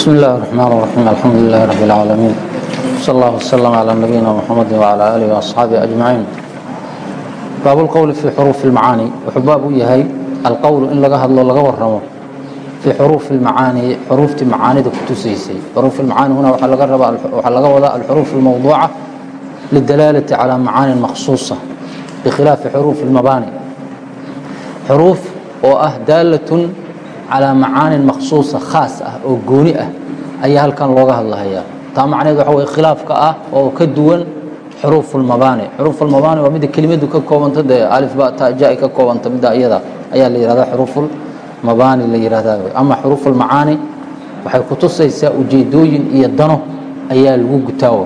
بسم الله الرحمن الرحيم الحمد لله رب العالمين صلى الله وسلم على نبينا محمد وعلى آله وأصحابه أجمعين باب القول في حروف المعاني wuxuu baab u yahay alqowl in laga hadlo laga waramo في حروف المعاني حروفtii macaanida ku tusaysay حروف المعاني هنا waxaa laga rabaa waxaa laga wadaa الحروف الموضوعة للدلالة على معاني مخصوصة بخلاف حروف المباني حروف oo ah daalatun calaa macaanin maksuusa khaas ah oo gooni ah ayaa halkan looga hadlahayaa taa macneed waxa wey khilaafka ah oo ka duwan xuruuf ulmabaani xuruuf ulmabaani waa midda kelimadu ka koobanta dee alif ba ta ja ay ka koobanta midda iyada ayaa la yihahdaa xuruufulmabaani la yihahdaa ama xuruufulmacaani waxay ku tusaysaa ujeedooyin iyo dano ayaa lagu gutaawo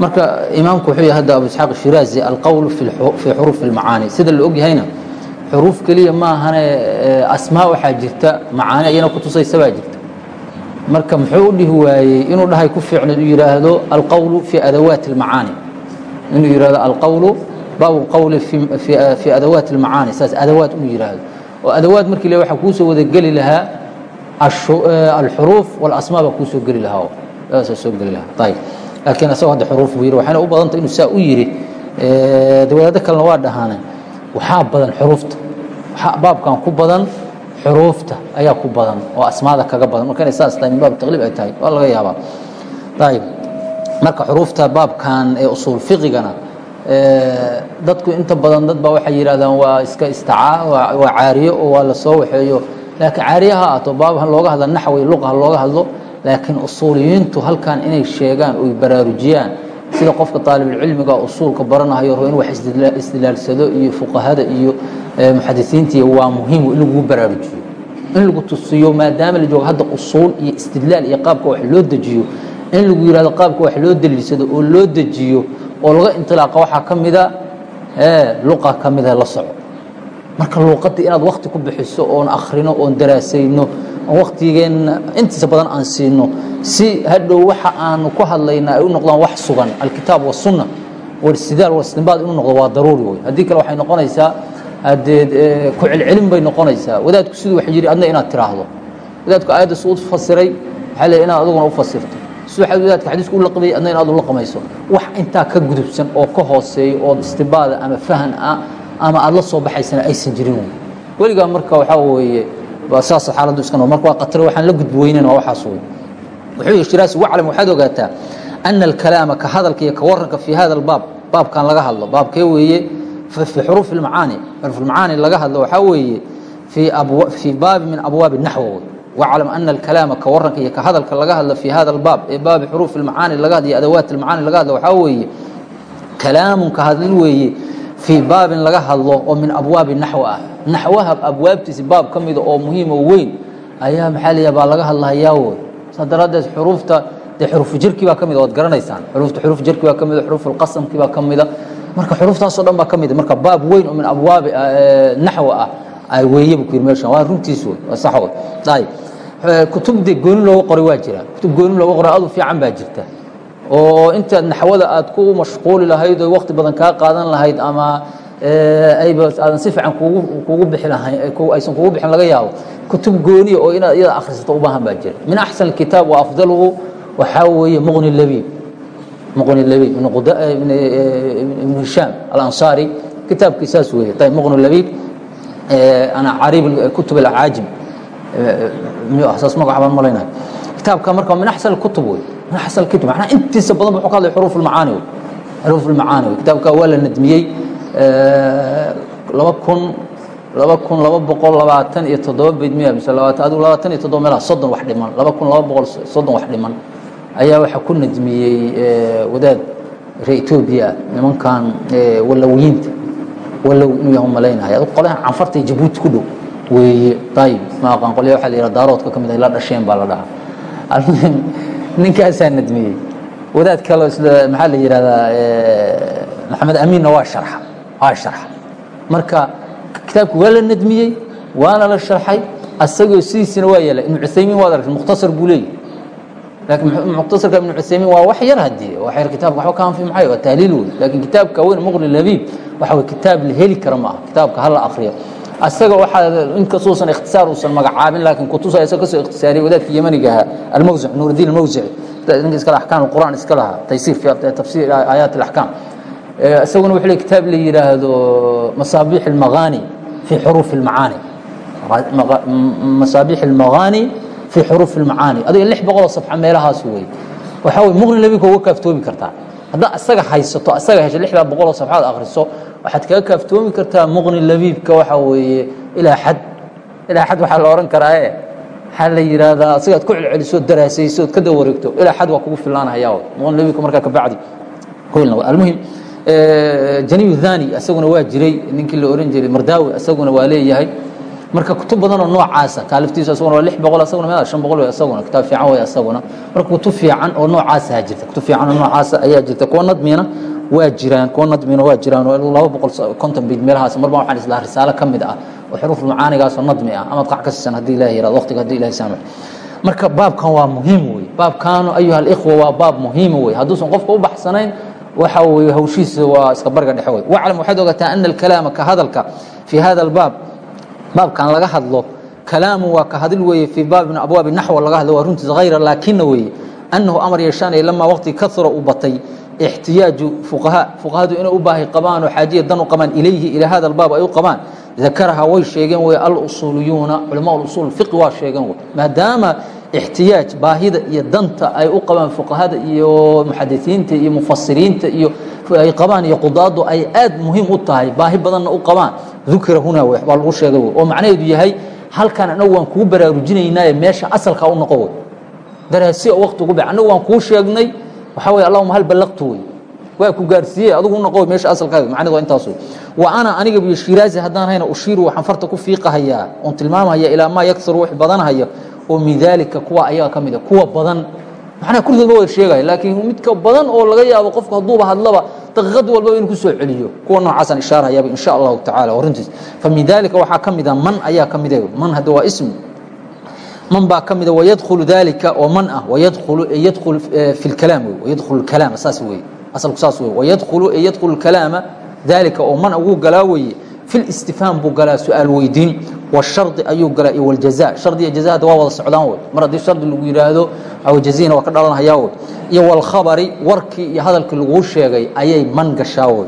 marka imaamku wuxuu yahay hadda abu isxaaq shiraazi alqowl fi xuruuf ilmacaani sida la og yahayna xuruuf keliya maahane asmaa waxaa jirta macaani ayana ku tusaysa baa jirta. Marka muxuu u dhihi waayey inuu dhahay ku fiicneed u yidhaahdo alqowlu fi adawaati اlmacaani inuu yidhahdo alqowlu baabu qowli fi adawaati اlmacaani saas adawaat inuu yidhaahdo oo adawaat markii le waxaa kuusoo wada geli lahaa alxuruuf walasmaa baa kuusoo geli lahaa saasaa soo geli lahaa. Ayib laakiin asagoo hadda xuruuf buu yidhi waxayna u badantay inuu saa u yidhi dawaado kalena waa dhahaane waxaa badan xuruufta. Baabkan ku badan xuruufta ayaa ku badan oo asmaada kaga badan. Marka inay saas tahay min baab taqliib ay tahay waa laga yaabaa. Ayib marka xuruufta baabkan ee usuul fiqigana dadku inta badan dad baa waxay yidhahdaan waa iska istacaa waa caariyo oo waa la soo waxeeyo. Laakiin caariye ha ahaato baab ha looga hadla naxwi luqa ha looga hadlo laakiin usuuliyiintu halkan inay sheegaan oy baraarujiyaan sida qofka aalibulcilmiga usuulka baranahayo in wax isdilaalsado iyo fuqahada iyo muxadisiinta waa muhiim in lagu baraarujiyo in lagu tusiyo maadaama la joogo hadda usuul iyo istidlaal iyo qaabka wax loo dejiyo in lagu yihahdo qaabka wax loo daliilsado oo loo dejiyo oo laga intilaaqa waxaa ka mida luqa ka mida la soco. Marka luuqadda inaad wakti ku bixiso oon akhrino oon daraasayno oon waktigeenna intiisa badan aan siino. Si hadhow waxa aanu ku hadlayna ay u noqdaan wax sugan alkitaab wasunna warsidaal wastinbaad inuu noqdo waa daruuri wey haddii kale waxay noqonaysaa hadeed ku celcelin bay noqonaysaa. Wadaadku siduu wax yidhi adna inaad tiraahdo. Wadaadku aayadda su u fasiray waxaa leey inaad aduguna u fasirto. Siduu wadaadka xadiisku u laqbayay adna inaad u laqmayso wax intaa ka gudubsan oo ka hooseeya oo istibaada ama fahan ah ama aad la soo baxaysana aysan jirin weligaa marka waxaa weeye saas xaaladdu iska ka hadlin weeye fii baabin laga hadlo oo min abwaabi naxw ah. Naxwaha abwaabtiisi baab ka mida oo muhiim oo weyn ayaa maxaa la baa laga hadlahayaa woy saa daraaddeed xuruufta dee xurufu jirki baa ka mida waad garanaysaan. Xuruufta xuruf jirki baa ka mida xuruuf alqasamki baa ka mida marka xuruuftaasoo dhan baa ka mida marka baab weyn oo min abwaabi naxw ah ay weeye buu ku yiri meeshan. Waa runtiis wey waa sax wey ayib kutub dee gooni looga qoray waa jira. Kutub gooni looga qoray adu fiican baa jirta oo intaad naxwada aad ku mashquuli lahayd oo wakti badan kaa qaadan lahayd ama ayba aadan si fiican kugu bixi lahayn aysan kugu bixin laga yaabo. Kutub gooniya oo inaad iyada akhrisato u baahan baa jira. Min axsan kitaab wa afdaluhu waxaa weeye muqni labiib muqni labiib ibn hishaam alansaari kitaabkii saas weeye. Ayb muqni labiib ana cariib kutub alcaajib saas magac baan malaynaya kitaabka marka min axsan kutub wey min axsan kutub macnaha intiisa badan wuxuu ka hadlay xuruuf almacaani wey xuruuf almacaani wey kitaabka waa la nadmiyey laba kun laba kun laba boqol labaatan iyo toddoba bayd miya mise labaatan adigu labaatan iyo toddoba meelaha soddon wax dhiman. Laba kun laba boqol soddon wax dhiman. Ayaa waxaa ku nadmiyey wadaad reer etoobiya ah nimankan walawiyiinta walow inuu yahay malaynaya adigu qolahan canfarta iyo jabuuti ku dhow. Weeye ayib ma aqaan qolya waxaa la yidhaha daaroodka ka mid ah la dhasheen baa la dhahaa ninkaasaa nadmiyey. Wadaad kaloo maxaa la yidhahdaa maxamed amiinna waa sharxa waa sharxa. Marka kitaabku waa la nadmiyey waana la sharxay asagoo sidiisina waa yeela ibnu cuthaymiin waad aragtay mukhtasar buu leeyahy laakiin mukhtasarka ibnu cuthaymiin waa wax yar haddii wax yar kitaabka waxba ka anfi maxay waa tahliil wey laakiin kitaabka weyn muqni labiib waxa wey kitaab la heli kara ma aha kitaabka ha la akriyo asaga waxaa inkastuusan ikhtisaar magacaabin laakiin kutusa isaga ka soo ikhtisaariyey wadaadka yemaniga ahaa almawsic nuurudiin almawsici ninka iska axkaam alqur'aan iska lahaa taysiir tafsiir aayaat alaxkaam. Isaguna wuxuu leey kitaab la yidhaahdo masaabiix almaghaani fi xuruuf almacaani. Masaabiix almaghaani fi xuruuf almacaani. Adiga lix boqoloo safxa meelahaas wey waxaa wey muqni labinka uga kaaftoomi kartaa haddaa isaga haysato isaga hesho lixdaa boqoloo safxaad akhriso waxaad kaga kaaftoomi kartaa muqni labiibka waxa weeye ilaa xad ilaa xad waxaa la odhan karaae waxaa la yidhaahdaa asigaad ku celceliso daraasayso ka dawareegto ilaa xad waa kugu filaanahaya muqni labiibka markaa kabacdi almuhim janiyu dhani isaguna waa jiray ninkii la ohan jiray mardaawi isaguna waa leeyahay marka kutub badanoo noocaasa kaaliftiisu asaguna waa lix boqol asaguna meel shan boqol wey kitaab fiican wey asaguna marka kutub fiican oo noocaasa jirta kutub fiican oo noocaasa ayaa jirta kuwa nadmiyana waa jiraan kuwa nadmiyana waa jiraan. Oo laba boqol konton bid meelahaas marba waxaan islahaa risaalo ka mid ah oo xuruuf macaanigaasoo nadmi ah. Amaad qac ka haddii ilahi yiraahdo waqtiga haddii ilahi saamax marka baabkan waa muhiim wey baabkaanu ayuha alikhwa waa baab muhiima wey hadduusan qofka u baxsanayn waxa weye hawshiisa waa iska bariga dhexe wey waclam waxaad ogataa ana alkalaama ka hadalka fii hada albaab baabkan laga hadlo kalaamu waa ka hadil weeye fii baabi min abwaabi naxw laga hadlo waa runtiisa hayra laakina weeye annahu amar yeeshaanaya lamaa waqti kahura uu batay ixtiyaaju fuqahaa fuqahadu inay u baahi qabaan oo xaajiya dan u qabaan ilayhi ilaa hada albaab ay u qabaan dakaraha way sheegeen wey alusuuliyuuna culamaa usuul fiqi waa sheegeen wey maadaama ixtiyaaj baahida iyo danta ay u qabaan fuqahada iyo muxadisiinta iyo mufasiriinta iyo ay qabaan iyo qudaadu ay aad muhiim u tahay baahi badanna u qabaan dukira huna w baa lagu sheegay wey oo macnaheedu yahay halkan anagu waan kuu baraarujinaynaaye meesha asalka u noqo wey daraasi oo waqti ugu be anagu waan kuu sheegnay waxaa wey allahuma hal ballaqtu wey waa ku gaarsiiye adigu noqo meesha asalkaaga macnahedu waa intaas wey wa ana aniga biyo shiraazi haddaan hayna ushiiru waxaan farta ku fiiqahayaa oon tilmaamahaya ilaa maa yaksuru wax badanahaya oo min daalika kuwa ayaga ka mida ah, kuwa badan. Macnaha kulligood ma wada sheegaya laakiin midka badan oo laga yaabo qofku hadduuba hadlaba daqiiqad walbaba inuu ku soo celiyo. Kuwa noocaasaan ishaarahayaaba insha allahu tacala arrintiis fa min daalika waxaa ka mida ah man ayaa ka mida ah, man hadda waa ismi man baa ka mida wayadkhulu daalika oo man ah wayadkhulu ee yadkhulu fi lkalaam wey wayadkhulu lkalaama saas weeye asalku saas weye wayadkhulu ee yadkhulu lkalaama daalika oo man ugu galaa weeye fi listifhaam buu galaa su'aal weydiin والshardi ayuu galaa iyo wاljaزاء shardi iyo jaزa hadda waa wada socdaan wey mar haddii shardi lagu yidhaahdo jazina waa ka dhalanhayaa wey iyo wاlkhabari warkii iyo hadalkii laguu sheegay ayay man gashaa wey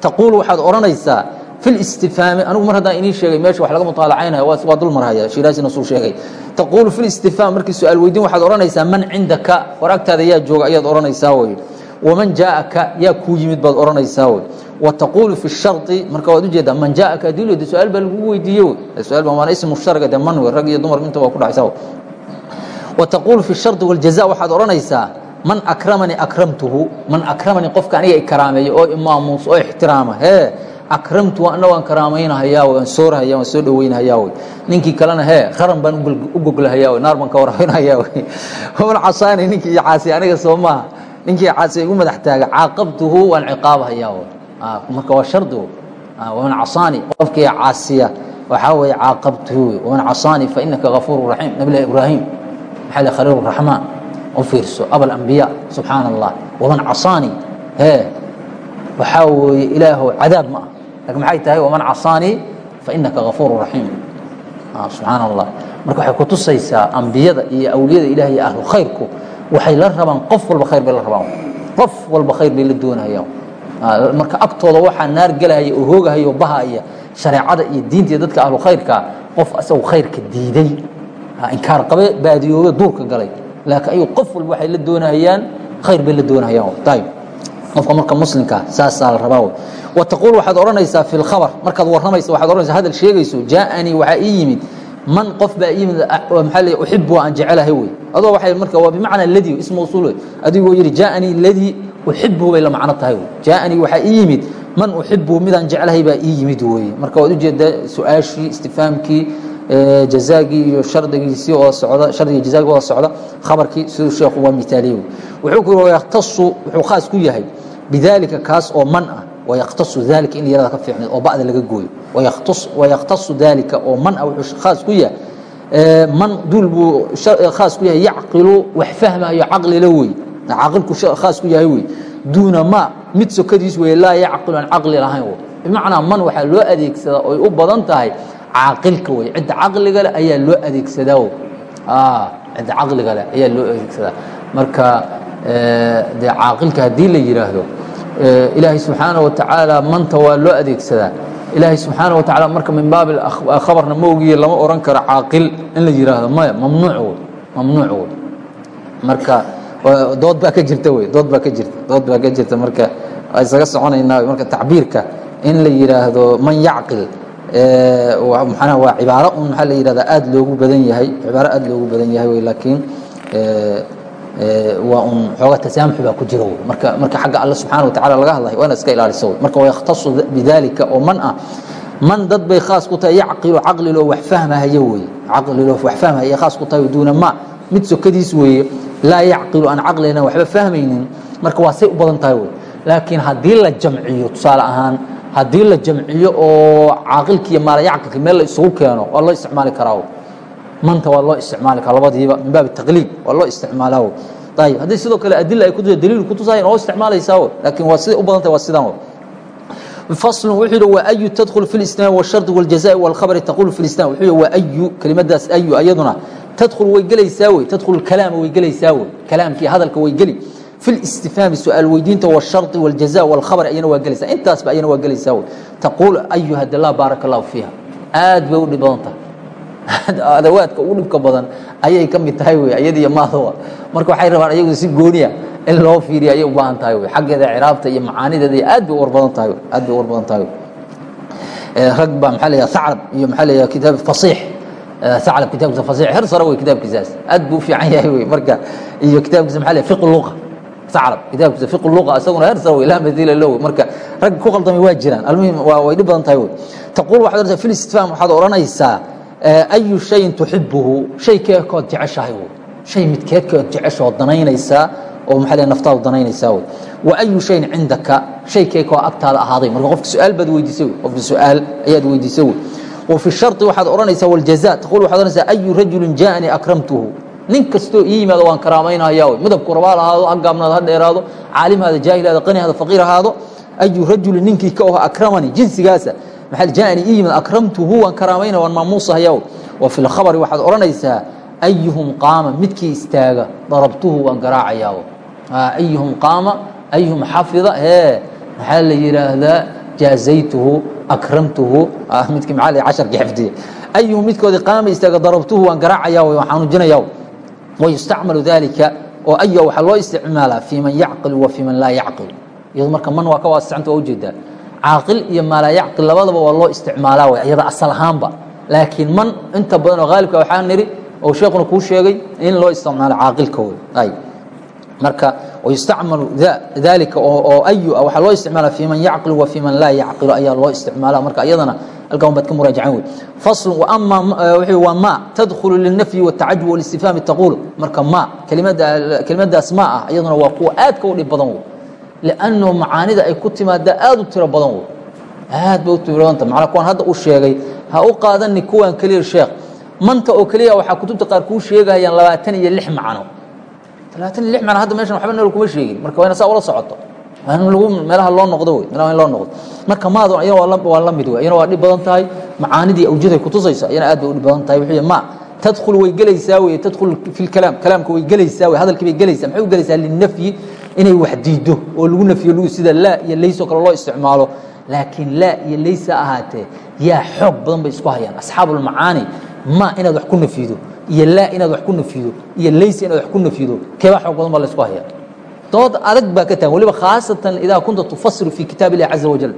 taquul waxaad odhanaysaa في الاستفهاam anigu mar haddaan inii sheegay meesha wax laga mutaalacaynaya waa dul marhaya shiraasina suu sheegay taquulu في الاستفهاam markii su-aal weydiin waxaad odhanaysaa man cindaka war agtaada yaa jooga ayaad odhanaysaa wey وman jaaءaka yaa kuu yimid baad odhanaysaa wey wtaquulu fi shari marka waad u jeedaa man jaaka adil de su'aal baa lagugu weydiiye aa ism mushtarag de man rag iyo dumar intaba ku dhacaysa wataquulu fi shari wاljaza waxaad odhanaysaa man akramanii akramtuhu man akramanii qofka aniga ikaraameeyo oo imaamuus oo ixtiraama hee akramtuhu ana waan karaamaynahayaa waan soorahaya waan soo dhaweynahayaa wey ninkii kalena hee qaran baan u goglahayaa wey naar baan ka warhaynahayaa wey man casaani ninkii caasi aniga soo maaha. Ninkii caasi igu madax taaga caaqabtuhu waan ciqaabahayaa wey marka waa shardi waman casaani qofkii caasiya waxaa weeye caaqabtuhu wey waman casaani fainaka gafuuru raxiim nabilah ibraahim maxaa le khaliil raxmaan u fiirso abalambiya subxaana allah waman casaani hee waxaa weeye ilaahow cadaab ma ah laakiin maxay tahay waman casaanii fainaka gafuuru raxiim subxaana allah marka waxay kutusaysaa ambiyada iyo awliyada ilaah iyo ahlu khayrku waxay la rabaan qof walba khayr bay la rabaan. qof walba khayr bay la doonayaan marka agtooda waxaa naar gelahaya oo hoogahaya oo bahaya shareecada iyo diinta iyo dadka ahlu khayrka qof asagu khayrka diiday. Inkaar qabe baadiyoobe duurka galay. Laakiin ayuu qof walba waxay la doonahayaan khayr bay la doonahayaan qofka marka muslimka saasaa la rabaa wa taquul waxaad odhanaysaa fi lkhabar markaad warramaysa waxaad odhanaysaa hadal sheegayso jaaanii waxaa ii yimid man qof baa ii yimid maxaa le uxibu aan jecelahay wey. Adoo waxay marka waa bimacnaa ladii ismu usuul adigoo yidhi jaaanii ladii uxibuhu bay la macno tahay jaaanii waxaa ii yimid man uxibuhu midaan jeclahay baa ii yimid weeye marka waad u jeedaa su'aashii istifaamkii jazaagii iyo shardigiisii oo socda shardiga jazaagii wada socda khabarkii siduu sheekhu waa mitaaliyey wuxuu ku yiri yaktasu wuxuu khaas ku yahay bidaalika kaas oo man ah wayaktasu dalika in yarada ka fiicneed oo ba'da laga gooyo. Wayaktasu dalika oo man ah wuxuu khaas ku yahay man duul buu khaas ku yahay yacqilu wax fahmayo caqlila wey caaqilku khaas ku yahay wey duuna ma mid sokadiis wey laa yacqilu aan caqli lahayn bimacnaa man waxaa loo adeegsadaa oy u badan tahay caaqilka wey cidda caqliga leh ayaa loo adeegsadaa cidda caqliga leh ayaa loo adeegsadaa marka dee caaqilka haddii la yidhaahdo ilaahay subxaana wa tacaala manta waa loo adeegsadaa ilaahay subxaana wa tacala marka min baabi khabarna ma ogiye lama oran karo caaqil in la yidhaahdo maya mamnuuc wey mamnuuc wey marka dood baa ka jirta wey dood baa ka jirta dood baa ka jirta marka isaga soconaynaa marka tacbiirka in la yidhaahdo man yacqil manaa waa cibaaro un maxaa la yidhahdaa aad loogu badan yahay cibaaro aad loogu badan yahay wey laakiin waa un xooga tasaamux baa ku jira wey marka marka xagga alle subxaana wa tacala laga hadlayo waa iska ilaaliso wey marka wayakhtasu bidalika oo man ah man dad bay khaas ku tahay yacqilu caqliloo wax fahmahayo wey caqliloo wax fahmahaya khaas ku tahay duuna ma mid sokadiis weeye laa yacqilu aan caqlina waxba fahmaynin marka waa say u badan tahay wey laakiin haddii la jamciyo tusaale ahaan haddii la jamciyo oo caaqilki iyo maala yacqilki meel la isugu keeno waa loo isticmaali karaa manta waa loo isticmaali karaa labadiiba min baab taqliid waa loo isticmaalaa ayib haddii sidoo kale adila ay kutusa daliil kutusayan oo isticmaalaysaa laakiin waa siday u badan tahay waa sidaan فصل wuxuu yihi وأyu تدخل في الإسلام والشharط والجزاء والخبر تقول في الإسلام wuxuu yihi وأyu kelimadaas ayu ayaduna تدخل way gelaysaa wey تدخل الكلاam way gelaysaa wey kalaamkii hadalka way geli في الاستفهام سؤال weydiinta والشharط والجزاء والخبر ayana waa gelaysaa intaasba ayana waa gelaysaa wey تقول أyu had الله baaرك الله فيها aad bay u dhib badan tahay adawaadka ugu dhibka badan ayay ka mid tahay wey ayadiiyo maadawa marka waxay rabaan ayagu si gooniya in loo fiiriyo ayay u baahan tahay wey xaggeeda ciraabta iyo macaanideeda aad bay u war badan tahay aad bay u war badan tahay rag baa maxaa la sacrab iyo maxaa la kitaab fasiix sacrab kitaabkiisa fasiix her sare wey kitaabkiisaas aad buu u fiican yahay wey marka iyo kitaabkiisa maxaa la fiq luqa sacrab kitaabkiisa fiq luqa isaguna her sare wey laa madiila lahu marka rag ku qaldamay waa jiraan almuhim waa way dhib badan tahay wey taquul waxaad oranaysaa fil istifhaam waxaad oranaysaa ayu shayin tuxibuhu shay keekood jeceshahay wey shay midkeedkood jeceshood danaynaysaa oo maxaa naftaadu danaynaysaa wey wa ayu shayin cindaka shay keekoo agtaada ahaaday marka qofka su'aal baad weydiisay wey qofka su'aal ayaad weydiisay wey wa fi sharطi waxaad odhanaysaa waljaza taqul waxaad odhanaysaa ayu rajulin jaanii akramtuhu. Nin kastoo ii yimaado waan karaamaynayaa wey midabku rabaal ahaado ha gaabnaado ha dheeraado caalimhaada jaahilaada qanihaada faqiir ahaado ayu rajulin ninkii ka oho akramani jinsigaasa. Maxaa jaanii ii yimid akramtuhu waan karaamayna waan maamuusahayaa wey wa fi lkhabari waxaad odhanaysaa ayuhum qaama midkii istaaga darabtuhu waan garaacayaa ayuhum qaama ayuhum xafida. Hee maxaa la yidhaahdaa jaazaytuhu akramtuhu midkii maxaa la casharkii xifdiya ayuhum midkoodii qaama istaaga darabtuhu waan garaacayaa wey waan xanuujinayaa wayustacmalu dalika oo aya waxaa loo isticmaalaa fii man yacqil wa fii man laa yacqil. Iyado marka man waa ka waasicanta waa u jeedaa caaqil iyo maalaa yacqil labadaba waa loo isticmaalaa wey iyada asal ahaanba. Laakiin man inta badan oo haalibka waxaa niri oo sheekuna kuu sheegay in loo isticmaalo caaqilka wey ay marka wayustacmalu dalika oo ayu ah, waxaa loo isticmaala fi man yacqilu wa fi man laa yacqilu ayaa loo isticmaala. Marka iyadana halkan baad ka muraajacan wey faslu ama e, waa ma tadkhulu lilnafyi waltacajub walistifhaami taquul marka ma kelimadaas ma ah iyaduna waa kuwa aadka u dhib badan wey liannao macaanida ay ku timaadaa aad u tiro badan wey aad bay u tiro badanta macnaa kuwaan hadda u sheegay ha u qaadani kuwaan keliya sheekh. Manta oo keliya waxaa kutubta qaar kuu sheegayaan labaatan iyo lix macno labaatan iyo lix macno hadda meeshan waxba nol kuma sheegin. Marka waa ina saa ula socoto. Lagu meelaha loo noqdo wey. Meelaha in loo noqdo. Marka maadu iyana waa la mid wey. Iyana waa dhib badan tahay macaanidii awjaday kutusaysa iyana aad bay u dhib badan tahay. Wuxuu ma tadkhul way gelaysaa wey. Tadkhul fi lkalaam kalaamka way gelaysaa wey. Hadalkii bay gelaysaa. Maxay u gelaysaa? Linafyi inay wax diido oo lagu nafyo lagu sida laa iyo laysoo kale loo isticmaalo. Laakiin laa iyo laysa ahaatee yaa xoog badan iyo laa inaad wax ku nafido iyo laysa inaad wax ku nafido keebaa xoog badan baa la isku hayaa. Dood adag baa ka tagan waliba khaasatan idaa kunta tufasiru fi kitaab illahi caza wajal.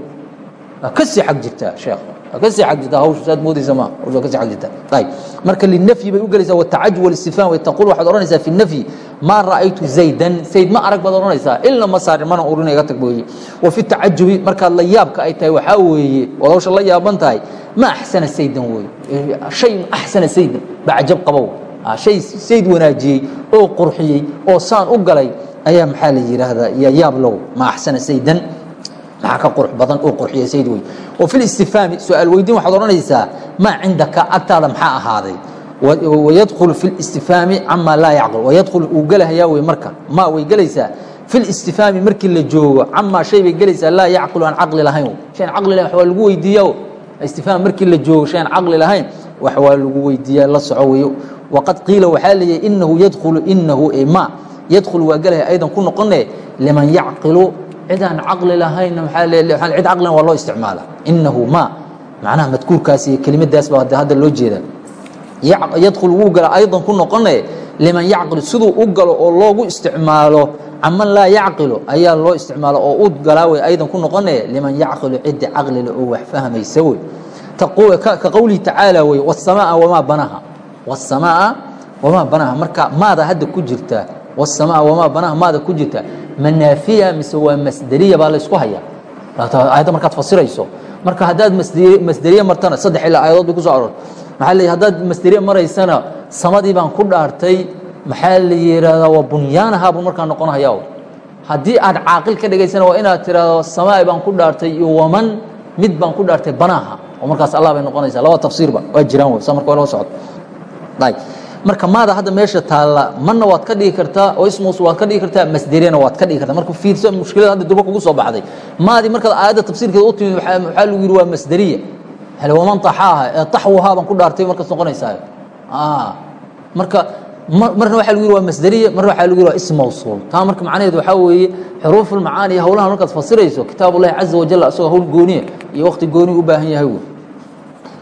Waa ka sii xag jirtaa sheekh. Waa ka sii xag jirtaa hawshu saad moodaysa ma hawshu waa ka sii xag jirtaa ayib marka linafyi bay u gelaysaa watacajub walistifhaam way taqul waxaad odhanaysaa fi nafyi maa ra'aytu zaydan. Zayd ma arag baad odhanaysaa ilna ma saarin mana urina iga tag mooye wa fi tacajubi markaad la yaabka ay tahay waxaa weeye ood hawsha la yaaban tahay ma axsana saydan weeye shay axsana saydan bacjab qabow shay sayd wanaajiyey oo qurxiyey oo saan u galay ayaa maxaa la yidhaahdaa ya yaab low ma axsana saydan maxaa ka qurux badan oo qurxiya sayd wey wa fi listifhaami su'aal weydiin waxaad odhanaysaa maa cindaka agtaada maxaa ahaaday wayadkhulu fi listifhaami camaa laa yacqil wayadkhul uu gelahayaa wey marka ma way gelaysaa fi listifhaami markii la joogo camaa shay bay gelaysaa laa yacqilu aan caqli lahayn shayn caqli lahayn waa lagu weydiiyaa istifhaam markii la joogo shay aan caqli lahayn wax waa lagu weydiiyaa la soco weeyo waqad qiila waxaa leeyahy inahu yadkhulu inahu ma. Yadkhulu waa gelaya aydan ku noqone liman yacqilu. Cid aan caqli maxaa cid caqlina waa loo isticmaala. Inahu ma. Macnaha madkuurkaas iyo kelimadaas baa hadda loo jeeda yadkhul wuu gala aydan ku noqone liman yacqil siduu u galo oo loogu isticmaalo caman laa yacqilu ayaa loo isticmaalo oo u galaa wey aydan ku noqone liman yacqilu ciddi caqlile oo wax fahmaysa wey. Ka qowlihi tacaala wey wsamaaa wamaa banaha? Wsamaaa wamaa banaha? Marka maada hadda ku jirta wsamaa wamaa banaha maada ku jirta manaafiya mise waa masderiya baa laysku hayaa? Aayadda markaad fasirayso. Marka haddaad masderiya martana saddex ilaa aayadood bay ku soo aroorta maxaa la haddaad masderiye maraysana samadii baan ku dhaartay maxaa la yidhaahdaa waa bunyaanaha buu markaa noqonhayaa haddii aad caaqil ka dhigaysana waa inaad tiraahdo samaai baan ku dhaartay iyo waman mid baan ku dhaartay banaaha oo markaas allah bay noqonaysaa. Laba tafsiirba waa jiraan wey sa marka waa loo socdo marka maada hadda meesha taalla manna waad ka dhigi kartaa oo ismus waad ka dhigi kartaa masderiyana waad ka dhigi kartaa. Marka fiirso mushkilada hadda durba kugu soo baxday. Maadii markaad aayadda tafsiirkeeda u timid waxaa lagu yidhi waa masderiya waman taxaaha ee taxwuhaa baan ku dhaartay markaas noqonaysaa marka marna waxa lagu yidhi waa masderiya marna waxa lagu yidhi waa ism mawsuul. Taa marka macnaheedu waxaa weeye xuruuf ulmacaani iyo howlaha markaad fasirayso kitaab ullahi caza wajal asagoo howl gooniya iyo wakti gooni u baahan yahay wey.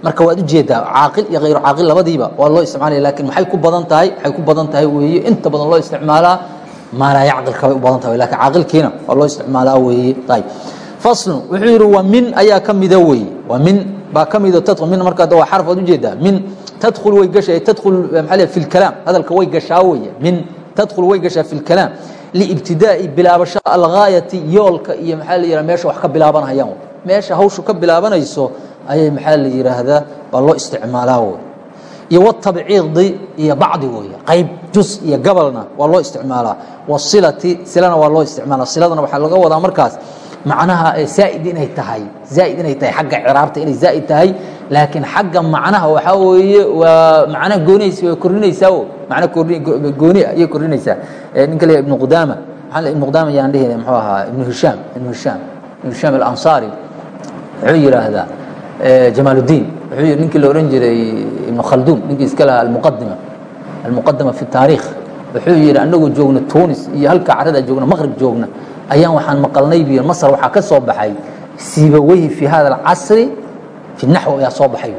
Marka waad u jeedaa caaqil iyo hayru caaqil labadiiba waa loo isticmaalaya laakiin maxay ku badan tahay waxay ku badan tahay weeye inta badan loo isticmaalaa maalaa yacqilka bay u badan tahay laakiin caaqilkiina waa loo isticmaalaa weeye. Ayb faslun wuxuu yidhi waa min ayaa ka mida weeye waa min baa ka mido tadkhul min markaa waa xarf waad u jeedaa min tadkhul way gashaa tadkhul maxaa fi lkalaam hadalka way gashaa weeye. Min tadkhul way gashaa fi lkalaam liibtidaa'i bilaabasho algaayati yoolka iyo maxaa la yidhaha meesha wax ka bilaabanayaan meesha hawshu ka bilaabanayso ayay maxaa la yidhaahdaa baa loo isticmaalaa wey iyo wtabciidi iyo bacdi weeye. Qayb jus iyo gabalna waa loo isticmaalaa. Wasilati silana waa loo isticmaala siladana waxaa laga wadaa markaas macnaha zaa'id inay tahay. Zaa'id inay tahay. Xagga ciraabta inay zaa'id tahay. Laakiin xagga macnaha waxaa weeye waa macnaha goonaysa way kordhinaysaa o macna gooni ayay kordhinaysaa. Ninka la ibnu qudaama. Maxaa ibnu qudaama yaan dhihi muxuu ahaa ibnu hishaam ibnu hishaam ibnu hishaam alansaari. Wuxuu yidhaahdaa jamaaludiin wuxuu yidhi ninkii la odhan jiray ibnu khalduun ninkii iska lahaa almuqadima almuqadama fi taariikh. Wuxuu yidhi anagoo joogna tunis iyo halka carada joogna maqrib joogna ayaan waxaan maqalnay biyo masar waxaa ka soo baxay siibaweyhi fi hada alcasri fi naxw ayaa soo baxay.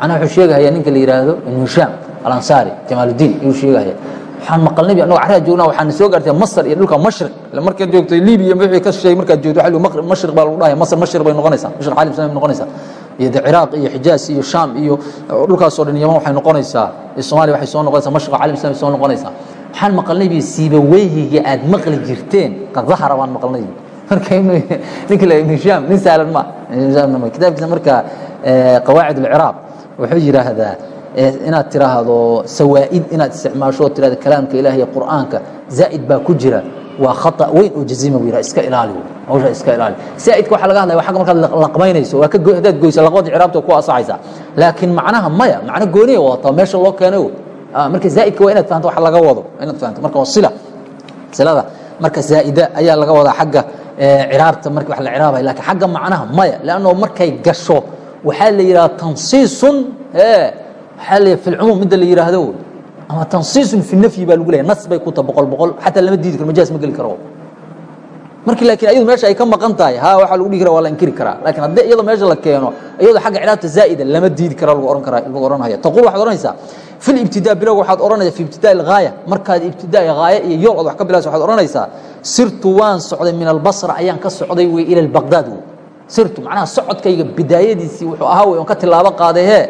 Macnaha wuxuu sheegahaya ninka la yidhaahdo ibnu hishaam alansaari jamaaludiin ayuu sheegahaya waxaan maqalnay bi anagoo carada joogna waxaan soo gaartay masar iyo dhulka mashriq. Markaad joogto libiya wixii ka shay markaad joogto waxa mashriq baa lagu dhahaya masar mashriq bay noqonaysaa mashriq caalim islam bay noqonaysaa. Iyo de ciraaq iyo xijaas iyo shaam iyo dhulkaasoo dhan yaman waxay noqonaysaa soomaaliya waxay soo noqonaysaa mashriq caalim islam bay soo noqonaysaa waxaan maqalnay bi siibaweyhiga aad maqli jirteen? Qad dahara baan maqalnay. Marka ninka la ibnu hishaam nin saalan ma kitaabkiisa marka qawaacid alciraaq wuxuu yidhaahdaa inaad tiraahdo sawaa'id inaad isticmaasho oo tirahdo kalaamka ilaah iyo qur'aanka zaa'id baa ku jira. Waa khata weyn oo jazima buu yidhaha iska ilaali hawsha iska ilaali. Zaa'idka waxaa laga hadlaya waa xagga markaad laqmaynayso waa ka haddaad goysa laqbada ciraabta ku asaxaysaa laakiin macnaha maya macno gooniya wadataa meesha loo keenay marka zaa'idka waa inaad fahanto wax laga wado inaad fahanto. Marka waa sila silada. Marka zaa'ida ayaa laga wadaa xagga ciraabta marka wax la ciraabaya laakiin xagga macnaha maya leanno markay gasho waxaa la yidhaha tansiisun waxaa la fi lcumuum midda la yidhaahdo. Ama tansiisun fi nafyi baa lagu leeya nas bay ku ta boqol boqol xataa lama diidi karo majaas ma geli karo. Markii laakiin ayadu meesha ay ka maqan tahay ha waxaa lagu dhihi kara waa la inkiri karaa. Lakin haddii iyadoo meesha la keeno iyadoo xagga ciraabta zaa'ida lama diidi kara lagu ohan karaa lagu ohanaya taqul waxaad ohanaysaa fi libtidaa bilowg waxaad ohanaysaa fi ibtidaa ilgaaya markaad ibtidaa gaaya iyo yool ood wax ka bilayso waxaad ohanaysaa sirtu waan socday min albasra ayaan ka socday wey ila albaqdaad wey sirtu macnaha socodkayga bidaayadiisii wuxuu ahaa wey on ka tilaabo qaaday hee.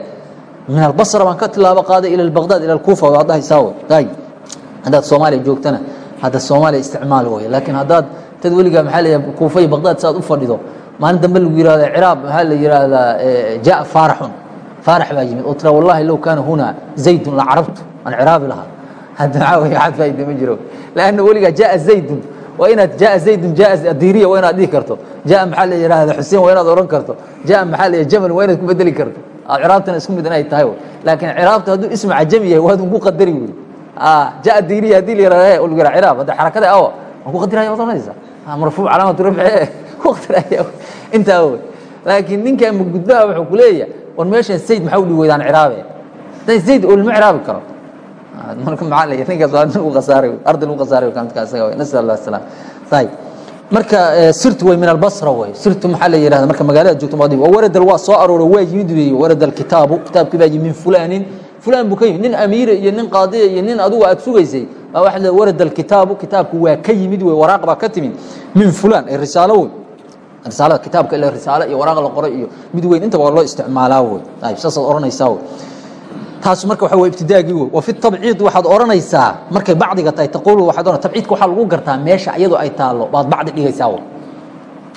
Min albasra baan ka tilaabo qaaday ila albaqdaad ila alkuufa waad dhahaysaa wey haddaad soomaaliya joogtana hadda soomaaliya isticmaal wey laakiin haddaad tad weligaa maxaa leeyahay kuufa iyo baqdaad saad u fadhido maalin dambe lagu yihahda ciraab maxaa la yidhaahdaa jaa faaraxun faarax baa yimid oo tira wallahi low kaana huna zaydun la carabtu aan ciraabi lahaa. Hadda maxaa wey waxaad faa'iida ma jiro. Laanna weligaa jaa zaydun waa inaad jaa zaydun jaa adiriya waa inaad dhihi karto. Jaa maxaa la yidhahda xuseen waa inaad ohan karto. Jaa maxaa la jamal waa inaad ku bedeli karto. Aad ciraabtana isku mid inay tahay laakiin ciraabta hadduu ismu cajami yahay waad ugu qadari wey. Jaa adiriya haddii la yihahda lagu yihah ciraab hadda xarakada awo waan ku qadiraya waad ohanaysaa marfuuc calaamatu rafci ku qadiraya intaa wey. Laakiin ninkan magudbaha wuxuu ku leeyahay war meeshan zayd maxaa u dhihi weydaan ciraabe haday zayd oo lama ciraabi karo. Marka maxaa la ninkaas waa nin u khasaaray arday lagu khasaaray kamidka asaga way nasal allah salaam ayib marka sirtu way min albasra way. Sirtu maxaa la yidhahda marka magaalada joogto maqdib waradal waa soo arooro waa yimid weeye warada alkitaabu kitaabkii baa yimid min fulaanin fulaan buu ka yimid. Nin amiire iyo nin qaadiya iyo nin adigu aad sugaysay. Baa waxa la warada alkitaabu kitaabku waa ka yimid wey waraaq baa ka timid. Min fulaan ee risaalo wey risaalada kitaabka ila risaalo iyo waraaq la qoray iyo mid weyn. Intaba waa loo isticmaalaa wey ayib saasaad odhanaysaa wey taas marka waxa waa ibtidaagii wey wa fi tabciid waxaad odhanaysaa markay bacdiga tahay taquulu waxaad odhan tabciidka waxaa lagu gartaa meesha iyadoo ay taallo baad bacdi dhigaysaa wey